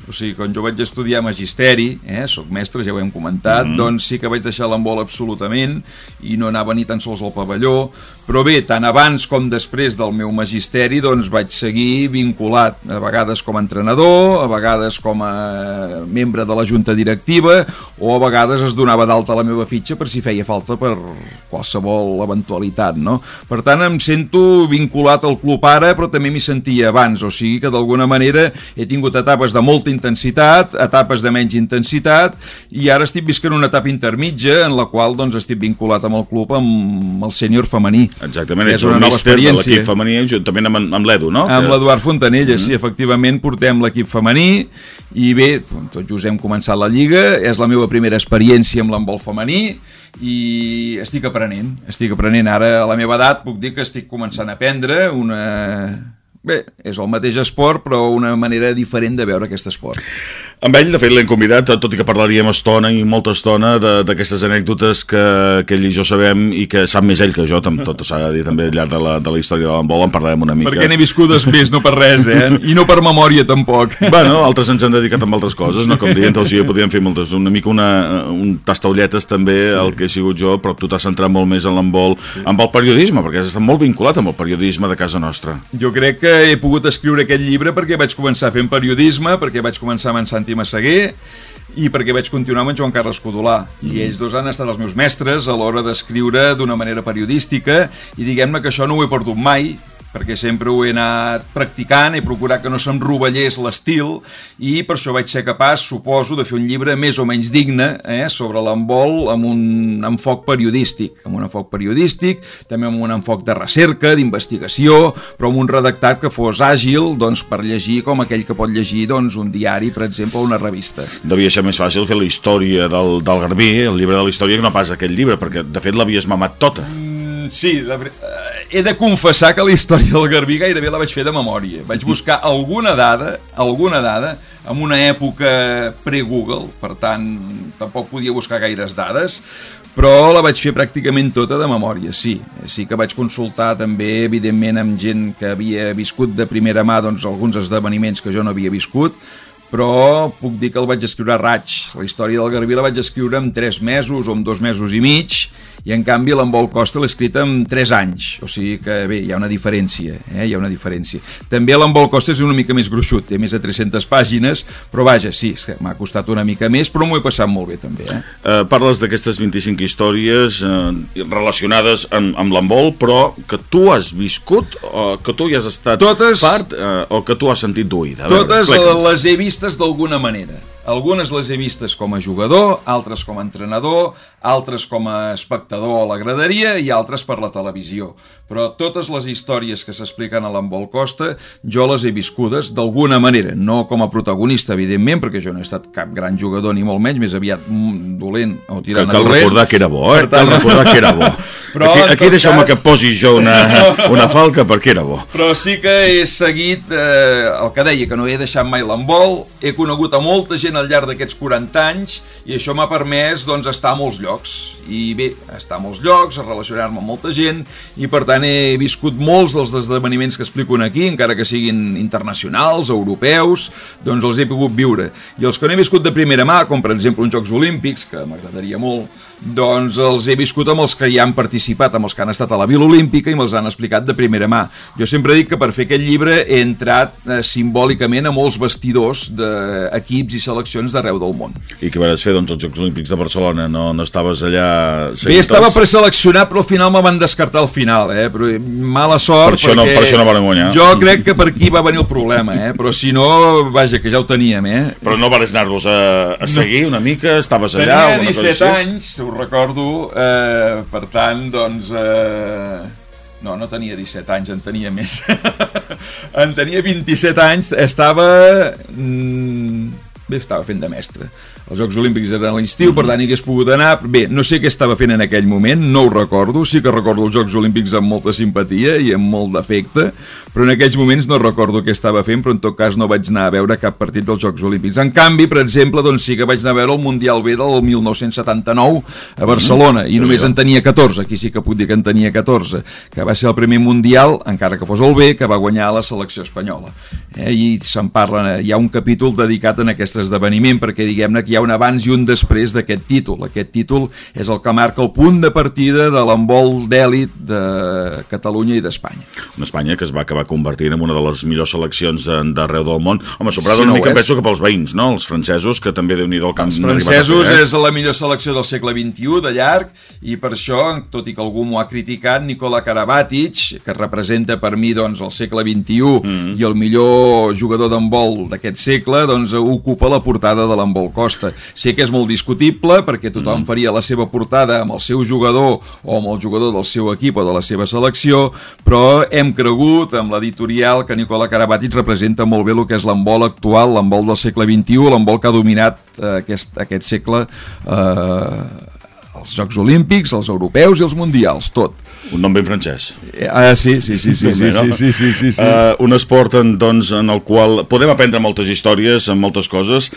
O sigui, quan jo vaig estudiar magisteri, eh, soc mestre, ja ho hem comentat, mm -hmm. doncs sí que vaig deixar l'embol absolutament i no anava ni tan sols al pavelló, però bé, tant abans com després del meu magisteri doncs vaig seguir vinculat a vegades com a entrenador, a vegades com a membre de la junta directiva o a vegades es donava d'alta la meva fitxa per si feia falta per qualsevol eventualitat, no? Per tant, em sento vinculat al club ara, però també m'hi sentia abans, o sigui que d'alguna manera he tingut etapes de molta intensitat, etapes de menys intensitat i ara estic visquent una etapa intermitja en la qual doncs estic vinculat amb el club amb el sènior femení. Exactament, és una nova experiència. l'equip femení juntament amb, amb l'Edu, no? Amb que... l'Eduard Fontanella, mm -hmm. sí, efectivament portem l'equip femení i bé, tot just hem començat la Lliga, és la meva primera experiència amb l'embol femení i estic aprenent, estic aprenent ara a la meva edat, puc dir que estic començant a aprendre una Bé, és el mateix esport, però una manera diferent de veure aquest esport. Amb ell, de fet, l'hem convidat, tot i que parlaríem estona i molta estona d'aquestes anècdotes que, que ell i jo sabem i que sap més ell que jo, tot s'ha de dir també al llarg de la, de la història de l'embol, en parlarem una mica. Perquè n'he viscudes més, no per res, eh? I no per memòria, tampoc. Bueno, altres ens han dedicat amb altres coses, no? Com dient, o sigui, podríem fer moltes, una mica una, un tastaulletes també, sí. el que he sigut jo, però tu t'has centrat molt més en l'embol, sí. amb el periodisme, perquè has estat molt vinculat amb el periodisme de casa nostra. Jo crec que he pogut escriure aquest llibre perquè vaig començar fent periodisme, perquè vaig començar amb en Santi Massaguer, i perquè vaig continuar amb en Joan Carles Codolà i mm. ells dos han estat els meus mestres a l'hora d'escriure d'una manera periodística i diguem-ne que això no ho he perdut mai perquè sempre ho he anat practicant, he procurat que no se'm rovellés l'estil i per això vaig ser capaç, suposo, de fer un llibre més o menys digne eh, sobre l'embol amb un enfoc periodístic, amb un enfoc periodístic, també amb un enfoc de recerca, d'investigació, però amb un redactat que fos àgil doncs, per llegir com aquell que pot llegir doncs, un diari, per exemple, o una revista. Devia ser més fàcil fer la història del, del Garbí, el llibre de la història, que no pas aquell llibre, perquè de fet l'havies mamat tota. Mm, sí, de, he de confessar que la història del Garbí gairebé la vaig fer de memòria. Vaig buscar alguna dada, alguna dada, en una època pre-Google, per tant, tampoc podia buscar gaires dades, però la vaig fer pràcticament tota de memòria, sí. Sí que vaig consultar també, evidentment, amb gent que havia viscut de primera mà doncs, alguns esdeveniments que jo no havia viscut, però puc dir que el vaig escriure a raig. La història del Garbí la vaig escriure en 3 mesos o en 2 mesos i mig, i en canvi l'Envol Costa l'he escrit en 3 anys, o sigui que bé, hi ha una diferència, eh? hi ha una diferència. També l'Envol Costa és una mica més gruixut, té més de 300 pàgines, però vaja, sí, m'ha costat una mica més, però m'ho he passat molt bé també. Eh? Uh, parles d'aquestes 25 històries uh, relacionades amb, amb l'embol, però que tu has viscut, o que tu hi has estat totes, part, uh, o que tu has sentit d'oïda. Totes veure, les he vistes d'alguna manera. Algunes les he vistes com a jugador, altres com a entrenador, altres com a espectador a la graderia i altres per la televisió. Però totes les històries que s'expliquen a l'Embol Costa jo les he viscudes d'alguna manera, no com a protagonista, evidentment, perquè jo no he estat cap gran jugador ni molt menys, més aviat mm, dolent o tirant cal a dolent. recordar que era bo, eh? Tant... Cal recordar que era bo. Però, aquí aquí deixeu-me cas... que posi jo una, una falca perquè era bo. Però sí que he seguit eh, el que deia, que no he deixat mai l'embol, he conegut a molta gent al llarg d'aquests 40 anys i això m'ha permès doncs, estar a molts llocs i bé, estar a molts llocs, relacionar-me amb molta gent i per tant he viscut molts dels esdeveniments que explico aquí, encara que siguin internacionals, europeus, doncs els he pogut viure. I els que no he viscut de primera mà, com per exemple uns Jocs Olímpics, que m'agradaria molt, doncs els he viscut amb els que hi han participat, amb els que han estat a la Vila Olímpica i me'ls han explicat de primera mà. Jo sempre dic que per fer aquest llibre he entrat eh, simbòlicament a molts vestidors d'equips i seleccions d'arreu del món. I què vas fer, doncs, als Jocs Olímpics de Barcelona? No, no estaves allà... Bé, estava preseleccionat, però al final me van descartar al final, eh? Però mala sort, per això no, per això no van guanyar. Jo crec que per aquí va venir el problema, eh? Però si no, vaja, que ja ho teníem, eh? Però no vas anar-los a, a seguir una mica? Estaves allà? Tenia 17 anys, ho recordo, eh, per tant, doncs... Eh, no, no tenia 17 anys, en tenia més. en tenia 27 anys, estava... Mm, bé, estava fent de mestre els Jocs Olímpics eren a l'estiu, mm -hmm. per tant hi hagués pogut anar. Bé, no sé què estava fent en aquell moment, no ho recordo, sí que recordo els Jocs Olímpics amb molta simpatia i amb molt d'afecte, però en aquells moments no recordo què estava fent, però en tot cas no vaig anar a veure cap partit dels Jocs Olímpics. En canvi, per exemple, doncs sí que vaig anar a veure el Mundial B del 1979 a Barcelona, mm -hmm. i només en tenia 14, aquí sí que puc dir que en tenia 14, que va ser el primer Mundial, encara que fos el B, que va guanyar la selecció espanyola. Eh? I se'n parla, hi ha un capítol dedicat a aquest esdeveniment, perquè diguem-ne que hi ha un abans i un després d'aquest títol. Aquest títol és el que marca el punt de partida de l'embol d'èlit de Catalunya i d'Espanya. Una Espanya que es va acabar convertint en una de les millors seleccions d'arreu del món. Home, sobrada sí, una mica penso que pels veïns, no? Els francesos, que també déu nhi del camp Els francesos fer, eh? és la millor selecció del segle XXI, de llarg, i per això, tot i que algú m'ho ha criticat, Nicola Karabatic, que representa per mi doncs, el segle XXI mm -hmm. i el millor jugador d'handbol d'aquest segle, doncs ocupa la portada de l'handbol Costa. Sé que és molt discutible perquè tothom mm. faria la seva portada amb el seu jugador o amb el jugador del seu equip o de la seva selecció, però hem cregut amb l'editorial que Nicola Karabatic representa molt bé el que és l'embol actual, l'embol del segle XXI, l'embol que ha dominat eh, aquest, aquest segle eh, els Jocs Olímpics, els europeus i els mundials, tot. Un nom ben francès. Ah, sí, sí, sí, sí, sí, sí, sí, sí, sí, sí. Uh, un esport en, doncs, en el qual podem aprendre moltes històries, en moltes coses,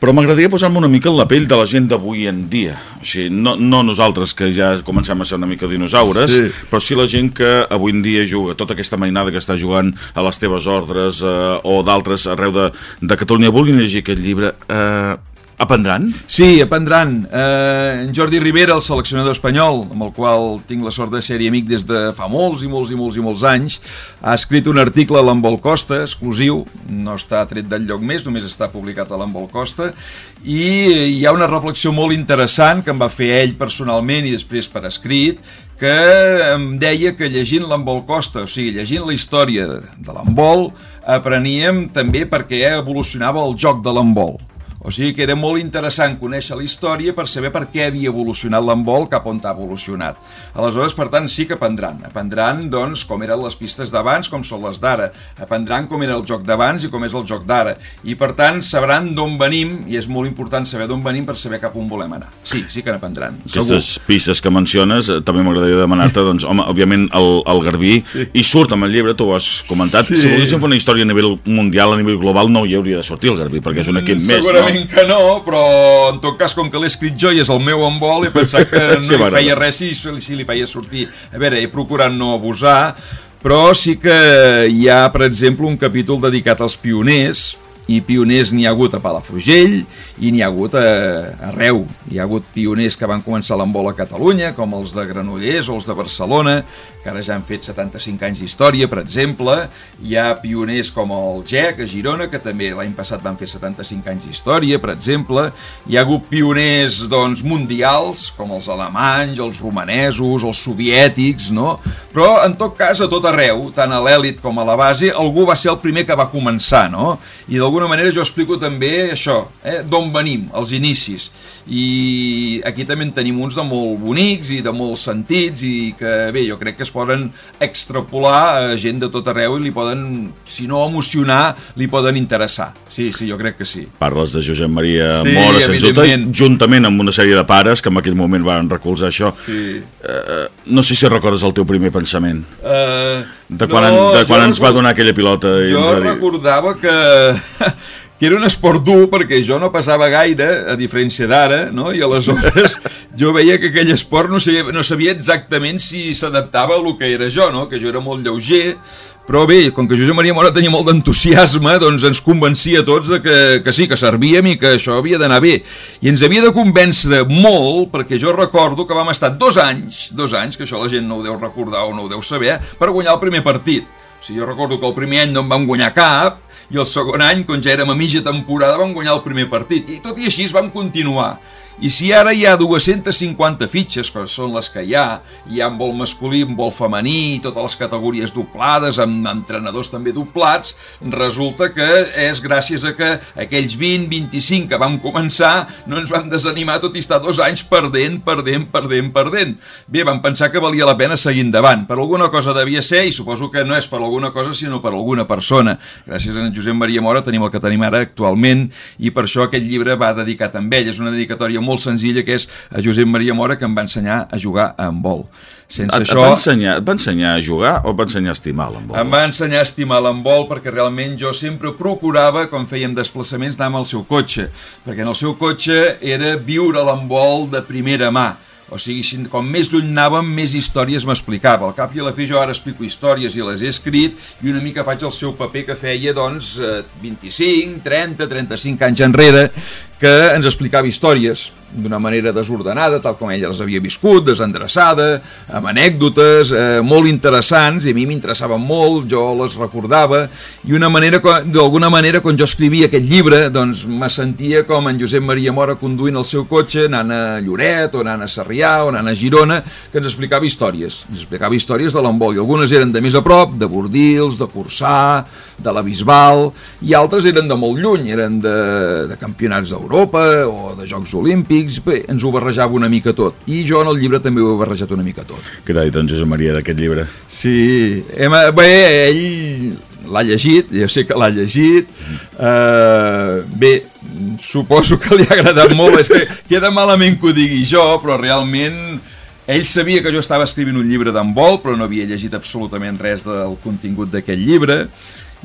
però m'agradaria posar-me una mica en la pell de la gent d'avui en dia. O sigui, no, no nosaltres, que ja comencem a ser una mica dinosaures, sí. però sí la gent que avui en dia juga, tota aquesta mainada que està jugant a les teves ordres uh, o d'altres arreu de, de Catalunya, vulguin llegir aquest llibre, uh, Aprendran? Sí, aprendran. Eh, en Jordi Rivera, el seleccionador espanyol, amb el qual tinc la sort de ser amic des de fa molts i molts i molts i molts anys, ha escrit un article a l'Embol Costa, exclusiu, no està tret del lloc més, només està publicat a l'Embol Costa, i hi ha una reflexió molt interessant que em va fer ell personalment i després per escrit, que em deia que llegint l'Embol Costa, o sigui, llegint la història de l'Embol, apreníem també perquè evolucionava el joc de l'Embol o sigui que era molt interessant conèixer la història per saber per què havia evolucionat l'embol cap on ha evolucionat. Aleshores, per tant, sí que aprendran. Aprendran, doncs, com eren les pistes d'abans, com són les d'ara. Aprendran com era el joc d'abans i com és el joc d'ara. I, per tant, sabran d'on venim, i és molt important saber d'on venim per saber cap on volem anar. Sí, sí que n'aprendran. Aquestes segur. pistes que menciones, eh, també m'agradaria demanar-te, doncs, home, òbviament, el, el Garbí, sí. i surt amb el llibre, tu ho has comentat, sí. si volguéssim fer una història a nivell mundial, a nivell global, no hi hauria de sortir el Garbí, perquè és un equip més, no? Segurament que no, però en tot cas, com que l'he escrit jo i és el meu envol, he pensat que no sí, hi feia res si, si li feia sortir. A veure, he procurat no abusar, però sí que hi ha, per exemple, un capítol dedicat als pioners, i pioners n'hi ha hagut a Palafrugell i n'hi ha hagut a, arreu. Hi ha hagut pioners que van començar l'embol a Catalunya, com els de Granollers o els de Barcelona, que ara ja han fet 75 anys d'història, per exemple. Hi ha pioners com el GEC a Girona, que també l'any passat van fer 75 anys d'història, per exemple. Hi ha hagut pioners doncs, mundials, com els alemanys, els romanesos, els soviètics, no? Però, en tot cas, a tot arreu, tant a l'èlit com a la base, algú va ser el primer que va començar, no? I d'alguna manera jo explico també això, eh? d'on venim, els inicis. I aquí també en tenim uns de molt bonics i de molts sentits i que, bé, jo crec que es poden extrapolar a gent de tot arreu i li poden, si no emocionar, li poden interessar. Sí, sí, jo crec que sí. Parles de Josep Maria sí, Mora, sens dubte, juntament amb una sèrie de pares que en aquell moment van recolzar això. Sí. Uh, no sé si recordes el teu primer pensament. Uh, de quan, no, en, de quan ens record... va donar aquella pilota. I jo ens va dir... recordava que que era un esport dur perquè jo no passava gaire, a diferència d'ara, no? i aleshores jo veia que aquell esport no sabia, no sabia exactament si s'adaptava a lo que era jo, no? que jo era molt lleuger, però bé, com que Josep Maria Mora tenia molt d'entusiasme, doncs ens convencia a tots de que, que sí, que servíem i que això havia d'anar bé. I ens havia de convèncer molt, perquè jo recordo que vam estar dos anys, dos anys, que això la gent no ho deu recordar o no ho deu saber, per guanyar el primer partit. O sigui, jo recordo que el primer any no en vam guanyar cap, i el segon any, quan ja érem a mitja temporada, vam guanyar el primer partit. I tot i així vam continuar. I si ara hi ha 250 fitxes, que són les que hi ha, hi ha vol masculí, en vol femení, totes les categories doblades, amb entrenadors també doblats, resulta que és gràcies a que aquells 20, 25 que vam començar no ens vam desanimar tot i estar dos anys perdent, perdent, perdent, perdent. Bé, vam pensar que valia la pena seguir endavant. Per alguna cosa devia ser, i suposo que no és per alguna cosa, sinó per alguna persona. Gràcies a en Josep Maria Mora tenim el que tenim ara actualment, i per això aquest llibre va dedicat a ell. És una dedicatòria molt senzilla que és a Josep Maria Mora que em va ensenyar a jugar a handbol. Sense et, això... et, va ensenyar, et va ensenyar a jugar o et va ensenyar a estimar l'handbol? Em va ensenyar a estimar l'handbol perquè realment jo sempre procurava, quan fèiem desplaçaments, anar amb el seu cotxe, perquè en el seu cotxe era viure l'handbol de primera mà. O sigui, si, com més lluny anàvem, més històries m'explicava. Al cap i a la fi jo ara explico històries i les he escrit i una mica faig el seu paper que feia, doncs, 25, 30, 35 anys enrere, que ens explicava històries d'una manera desordenada, tal com ella les havia viscut, desendreçada, amb anècdotes eh, molt interessants, i a mi m'interessaven molt, jo les recordava, i una manera, d'alguna manera, quan jo escrivia aquest llibre, doncs me sentia com en Josep Maria Mora conduint el seu cotxe, anant a Lloret, o anant a Sarrià, o anant a Girona, que ens explicava històries, ens explicava històries de l'embol, i algunes eren de més a prop, de Bordils, de Cursà, de la Bisbal, i altres eren de molt lluny, eren de, de campionats d'Europa, o de Jocs Olímpics, bé, ens ho barrejava una mica tot. I jo en el llibre també ho he barrejat una mica tot. Què t'ha dit en Josep Maria d'aquest llibre? Sí, hem, bé, ell l'ha llegit, jo sé que l'ha llegit, uh, bé, suposo que li ha agradat molt, és que queda malament que ho digui jo, però realment ell sabia que jo estava escrivint un llibre d'handbol, però no havia llegit absolutament res del contingut d'aquest llibre,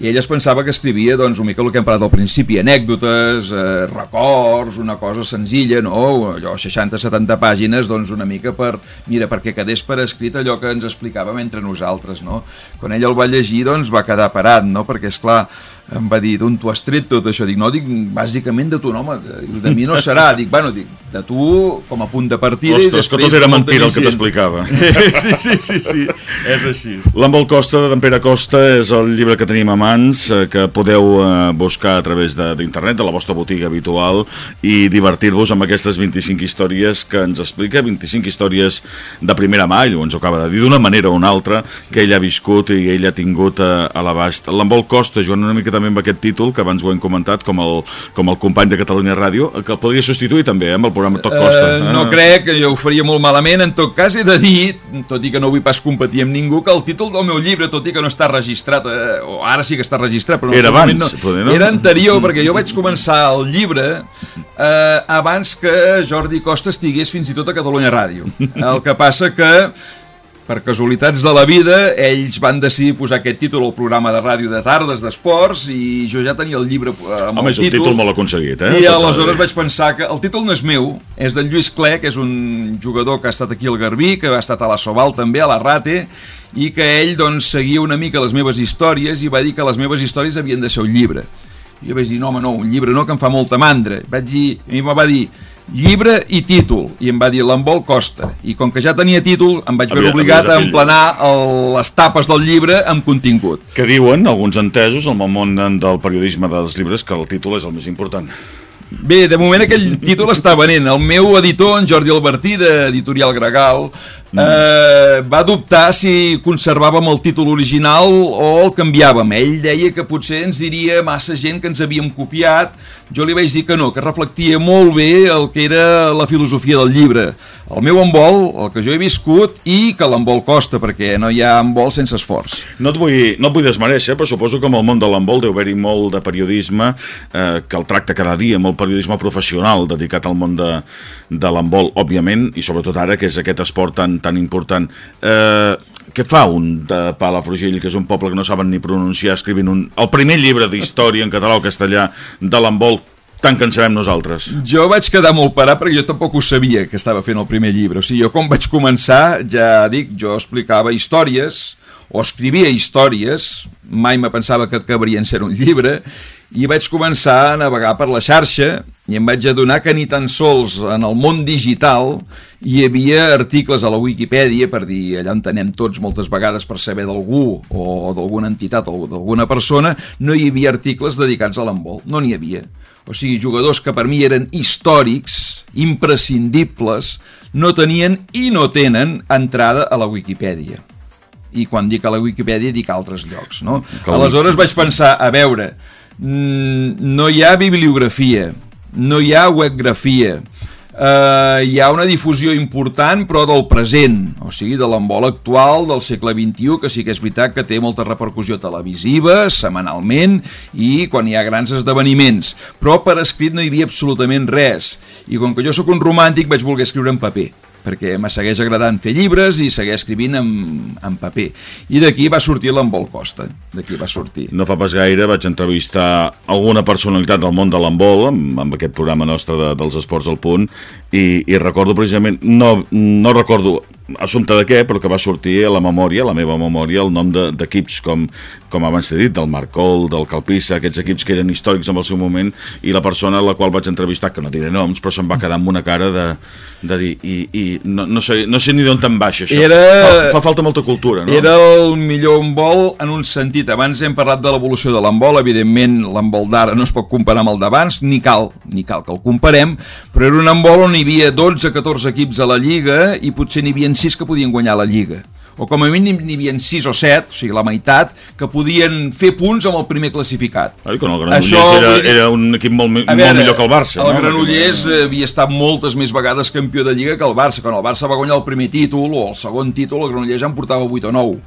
i ell es pensava que escrivia doncs, una mica el que hem parlat al principi, anècdotes, eh, records, una cosa senzilla, no? allò 60-70 pàgines, doncs una mica per, mira, perquè quedés per escrit allò que ens explicàvem entre nosaltres, no? Quan ell el va llegir, doncs va quedar parat, no? Perquè, és clar, em va dir, d'on tu has tret tot això? Dic, no, dic, bàsicament de tu, no, home, de, de mi no serà. Dic, bueno, dic, de tu com a punt de partida Ostres, que tot era mentira el que t'explicava. sí, sí, sí, sí, és així. L'Embol Costa, d'en Pere Costa, és el llibre que tenim a mans, eh, que podeu eh, buscar a través d'internet, de, de la vostra botiga habitual, i divertir-vos amb aquestes 25 històries que ens explica, 25 històries de primera mà, ell ens ho acaba de dir, d'una manera o una altra, que ell ha viscut i ell ha tingut a, a l'abast. L'Embol Costa, jugant una mica també amb aquest títol, que abans ho hem comentat, com el, com el company de Catalunya Ràdio, que el podria substituir també eh, amb el programa Tot Costa. Uh, no ah. crec, que jo ho faria molt malament. En tot cas, he de dir, tot i que no vull pas competir amb ningú, que el títol del meu llibre, tot i que no està registrat, eh, o ara sí que està registrat, però era abans, no, poder, no? era anterior, perquè jo vaig començar el llibre eh, abans que Jordi Costa estigués fins i tot a Catalunya Ràdio. El que passa que per casualitats de la vida, ells van decidir posar aquest títol al programa de ràdio de tardes d'esports i jo ja tenia el llibre eh, amb Home, el títol. el títol molt aconseguit, eh? I aleshores vaig pensar que el títol no és meu, és del Lluís Cle, que és un jugador que ha estat aquí al Garbí, que ha estat a la Sobal també, a la Rate, i que ell doncs, seguia una mica les meves històries i va dir que les meves històries havien de ser un llibre. I jo vaig dir, no home, no, un llibre no, que em fa molta mandra. Vaig dir, i em va dir, llibre i títol i em va dir l'embol costa i com que ja tenia títol em vaig veure obligat a emplenar el, les tapes del llibre amb contingut que diuen alguns entesos en el món del periodisme dels llibres que el títol és el més important Bé, de moment aquell títol està venent. El meu editor, en Jordi Albertí, d'Editorial Gregal. Eh, va dubtar si conservàvem el títol original o el canviàvem. Ell deia que potser ens diria massa gent que ens havíem copiat. Jo li vaig dir que no, que reflectia molt bé el que era la filosofia del llibre. El meu envol, el que jo he viscut, i que l'envol costa, perquè no hi ha envol sense esforç. No et vull, no et vull desmereixer, però suposo que en el món de l'envol deu haver-hi molt de periodisme eh, que el tracta cada dia, molt periodisme professional dedicat al món de, de l'envol, òbviament, i sobretot ara, que és aquest esport tan, tan important. Eh, què fa un de Palafrugell, que és un poble que no saben ni pronunciar, escrivint un, el primer llibre d'història en català o castellà de l'embol tant que en sabem nosaltres. Jo vaig quedar molt parat perquè jo tampoc ho sabia que estava fent el primer llibre. O sigui, jo com vaig començar, ja dic, jo explicava històries o escrivia històries, mai me pensava que acabarien ser un llibre, i vaig començar a navegar per la xarxa i em vaig adonar que ni tan sols en el món digital hi havia articles a la Wikipedia per dir allà on tenem tots moltes vegades per saber d'algú o d'alguna entitat o d'alguna persona, no hi havia articles dedicats a l'embol, no n'hi havia. O sigui, jugadors que per mi eren històrics, imprescindibles, no tenien i no tenen entrada a la Wikipedia i quan dic a la Wikipedia dic a altres llocs no? aleshores vaig pensar, a veure no hi ha bibliografia no hi ha webgrafia. Eh, hi ha una difusió important però del present, o sigui de l'embol actual del segle XXI que sí que és veritat que té molta repercussió televisiva setmanalment i quan hi ha grans esdeveniments. Però per escrit no hi havia absolutament res. I com que jo sóc un romàntic vaig voler escriure en paper perquè me segueix agradant fer llibres i segueix escrivint en, en paper. I d'aquí va sortir l'Embol Costa, d'aquí va sortir. No fa pas gaire vaig entrevistar alguna personalitat del món de l'embol amb, amb aquest programa nostre de, dels esports al punt i, i recordo precisament, no, no recordo assumpte de què, però que va sortir a la memòria, a la meva memòria, el nom d'equips de, com, com abans t'he dit, del Marcol, del Calpissa, aquests equips que eren històrics en el seu moment, i la persona a la qual vaig entrevistar, que no diré noms, però se'm va quedar amb una cara de, de dir, i, i no, no, sé, no sé ni d'on te'n baixa això. Era... Fa, fa falta molta cultura, no? Era el millor embol en un sentit. Abans hem parlat de l'evolució de l'embol, evidentment l'embol d'ara no es pot comparar amb el d'abans, ni cal, ni cal que el comparem, però era un embol on hi havia 12-14 equips a la Lliga i potser n'hi havia 6 que podien guanyar la Lliga o com a mínim n'hi havia 6 o 7, o sigui la meitat, que podien fer punts amb el primer classificat. Ai, quan el Granollers Això, era, era un equip molt, veure, molt millor que el Barça. El no? Granollers havia estat moltes més vegades campió de Lliga que el Barça. Quan el Barça va guanyar el primer títol o el segon títol, el Granollers en portava 8 o 9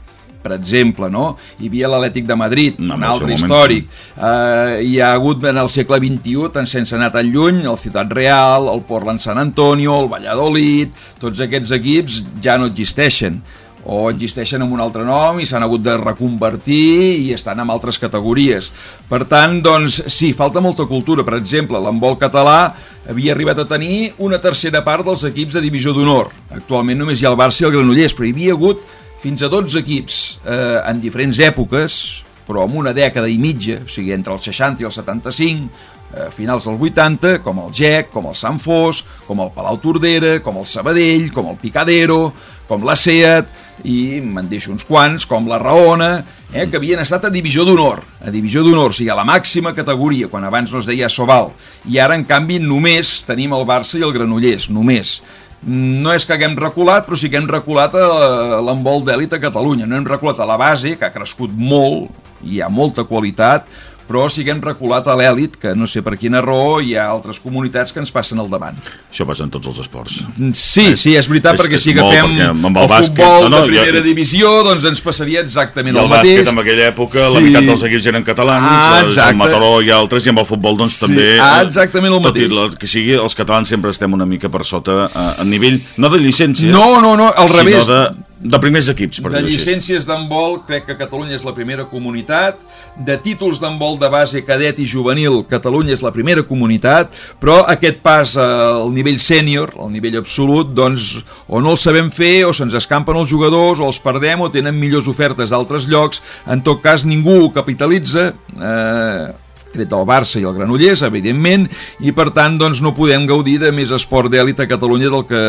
per exemple, no? Hi havia l'Atlètic de Madrid, no, un altre històric. Uh, hi ha hagut en el segle XXI, tant sense anar tan lluny, el Ciutat Real, el Portland San Antonio, el Valladolid, tots aquests equips ja no existeixen o existeixen amb un altre nom i s'han hagut de reconvertir i estan en altres categories. Per tant, doncs, sí, falta molta cultura. Per exemple, l'embol català havia arribat a tenir una tercera part dels equips de divisió d'honor. Actualment només hi ha el Barça i el Granollers, però hi havia hagut fins a 12 equips eh, en diferents èpoques, però en una dècada i mitja, o sigui, entre els 60 i els 75, eh, finals del 80, com el GEC, com el Sant Fos, com el Palau Tordera, com el Sabadell, com el Picadero, com la SEAT, i me'n deixo uns quants, com la Raona, eh, que havien estat a divisió d'honor, a divisió d'honor, o sigui, a la màxima categoria, quan abans no es deia Sobal, i ara, en canvi, només tenim el Barça i el Granollers, només. No és que haguem reculat, però sí que hem reculat a l'embol d'èlit a Catalunya, no hem reculat a la base, que ha crescut molt, hi ha molta qualitat, però sí que hem reculat a l'èlit, que no sé per quina raó hi ha altres comunitats que ens passen al davant. Això passa en tots els esports. Sí, eh? sí, és veritat, és, perquè si agafem perquè el, el bàsquet, futbol no, no, de primera ja... divisió, doncs ens passaria exactament el, el mateix. I el bàsquet, en aquella època, sí. la meitat dels equips eren catalans, ah, el Mataró i altres, i amb el futbol, doncs, sí. també... Ah, exactament el mateix. Tot i que sigui, els catalans sempre estem una mica per sota a, eh, a nivell, no de llicències, no, no, no, al revés. de de primers equips, per De llicències d'handbol, crec que Catalunya és la primera comunitat. De títols d'handbol de base, cadet i juvenil, Catalunya és la primera comunitat, però aquest pas al nivell sènior, al nivell absolut, doncs o no el sabem fer, o se'ns escampen els jugadors, o els perdem, o tenen millors ofertes d'altres llocs. En tot cas, ningú ho capitalitza. Eh, tret del Barça i el Granollers, evidentment, i per tant doncs, no podem gaudir de més esport d'èlit a Catalunya del que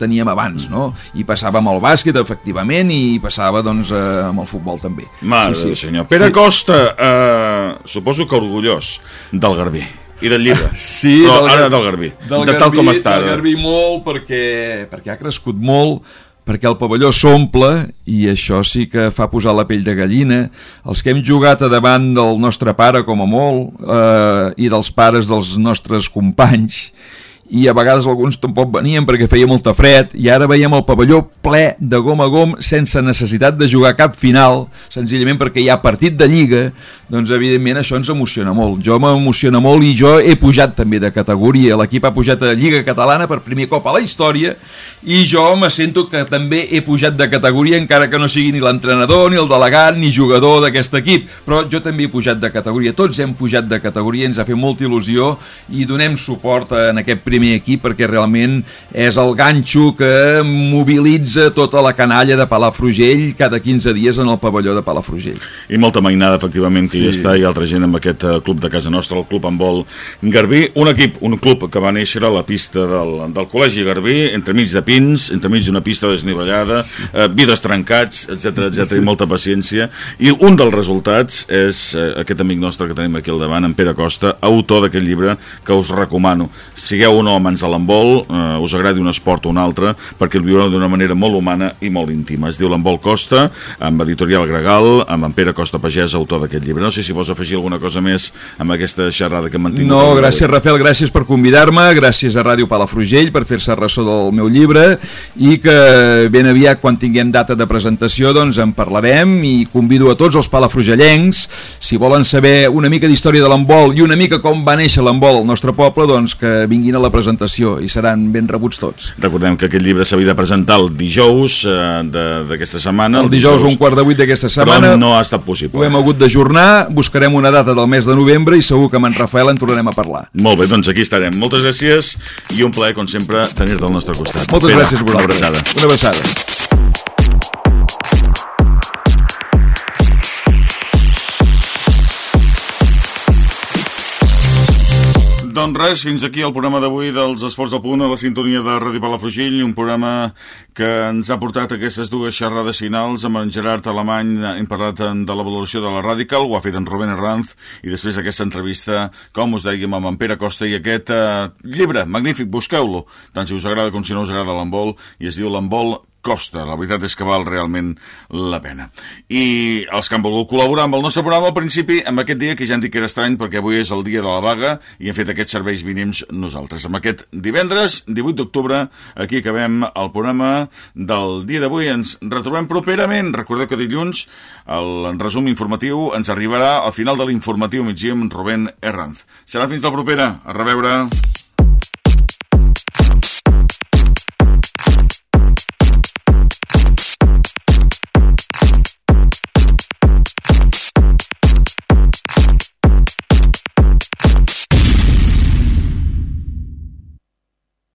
teníem abans, no? I passava amb el bàsquet, efectivament, i passava doncs, eh, amb el futbol també. Mare sí, sí. senyor. Pere sí. Costa, eh, suposo que orgullós del Garbí i del llibre. Sí, però del, ara del Garbí, del de Garbí, tal com està. Del Garbí molt perquè, perquè ha crescut molt, perquè el pavelló s'omple i això sí que fa posar la pell de gallina. Els que hem jugat a davant del nostre pare com a molt eh, i dels pares dels nostres companys i a vegades alguns tampoc venien perquè feia molta fred i ara veiem el pavelló ple de gom a gom sense necessitat de jugar cap final senzillament perquè hi ha partit de Lliga doncs evidentment això ens emociona molt. Jo m'emociona molt i jo he pujat també de categoria, l'equip ha pujat a Lliga Catalana per primer cop a la història i jo me sento que també he pujat de categoria encara que no sigui ni l'entrenador, ni el delegat, ni jugador d'aquest equip, però jo també he pujat de categoria, tots hem pujat de categoria, ens ha fet molta il·lusió i donem suport en aquest primer primer equip perquè realment és el ganxo que mobilitza tota la canalla de Palafrugell cada 15 dies en el pavelló de Palafrugell. I molta mainada, efectivament, que sí. hi està, i altra gent amb aquest uh, club de casa nostra, el Club Handbol Garbí, un equip, un club que va néixer a la pista del, del Col·legi Garbí, entremig de pins, entremig d'una pista desnivellada, uh, vides trencats, etc etc sí. i molta paciència, i un dels resultats és uh, aquest amic nostre que tenim aquí al davant, en Pere Costa, autor d'aquest llibre que us recomano. Sigueu un no mans a l'embol, eh, us agradi un esport o un altre, perquè el viureu d'una manera molt humana i molt íntima. Es diu l'embol Costa, amb editorial Gregal, amb en Pere Costa Pagès, autor d'aquest llibre. No sé si vols afegir alguna cosa més amb aquesta xerrada que hem mantingut. No, gràcies Rafael, gràcies per convidar-me, gràcies a Ràdio Palafrugell per fer-se ressò del meu llibre i que ben aviat quan tinguem data de presentació doncs en parlarem i convido a tots els palafrugellencs si volen saber una mica d'història de l'embol i una mica com va néixer l'embol al nostre poble doncs que vinguin a la presentació i seran ben rebuts tots. Recordem que aquest llibre s'havia de presentar el dijous eh, d'aquesta setmana. El, el dijous, dijous un quart de vuit d'aquesta setmana. Però no ha estat possible. Ho hem hagut d'ajornar, buscarem una data del mes de novembre i segur que amb en Rafael en tornarem a parlar. Molt bé, doncs aquí estarem. Moltes gràcies i un plaer, com sempre, tenir-te al nostre costat. Moltes Pere, gràcies, Una abraçada. Una abraçada. Doncs res, fins aquí el programa d'avui dels Esports del Punt a la sintonia de Ràdio Palafrugell, un programa que ens ha portat aquestes dues xerrades finals amb en Gerard Alemany, hem parlat de la valoració de la Radical, ho ha fet en Rubén Herranz, i després aquesta entrevista, com us dèiem, amb en Pere Costa i aquest eh, llibre, magnífic, busqueu-lo, tant si us agrada com si no us agrada l'embol, i es diu l'embol costa, la veritat és que val realment la pena. I els que han volgut col·laborar amb el nostre programa al principi, amb aquest dia que ja han dit que era estrany perquè avui és el dia de la vaga i hem fet aquests serveis mínims nosaltres. Amb aquest divendres, 18 d'octubre, aquí acabem el programa del dia d'avui. Ens retrobem properament. Recordeu que dilluns el resum informatiu ens arribarà al final de l'informatiu migdia amb Rubén Herranz. Serà fins la propera. A reveure.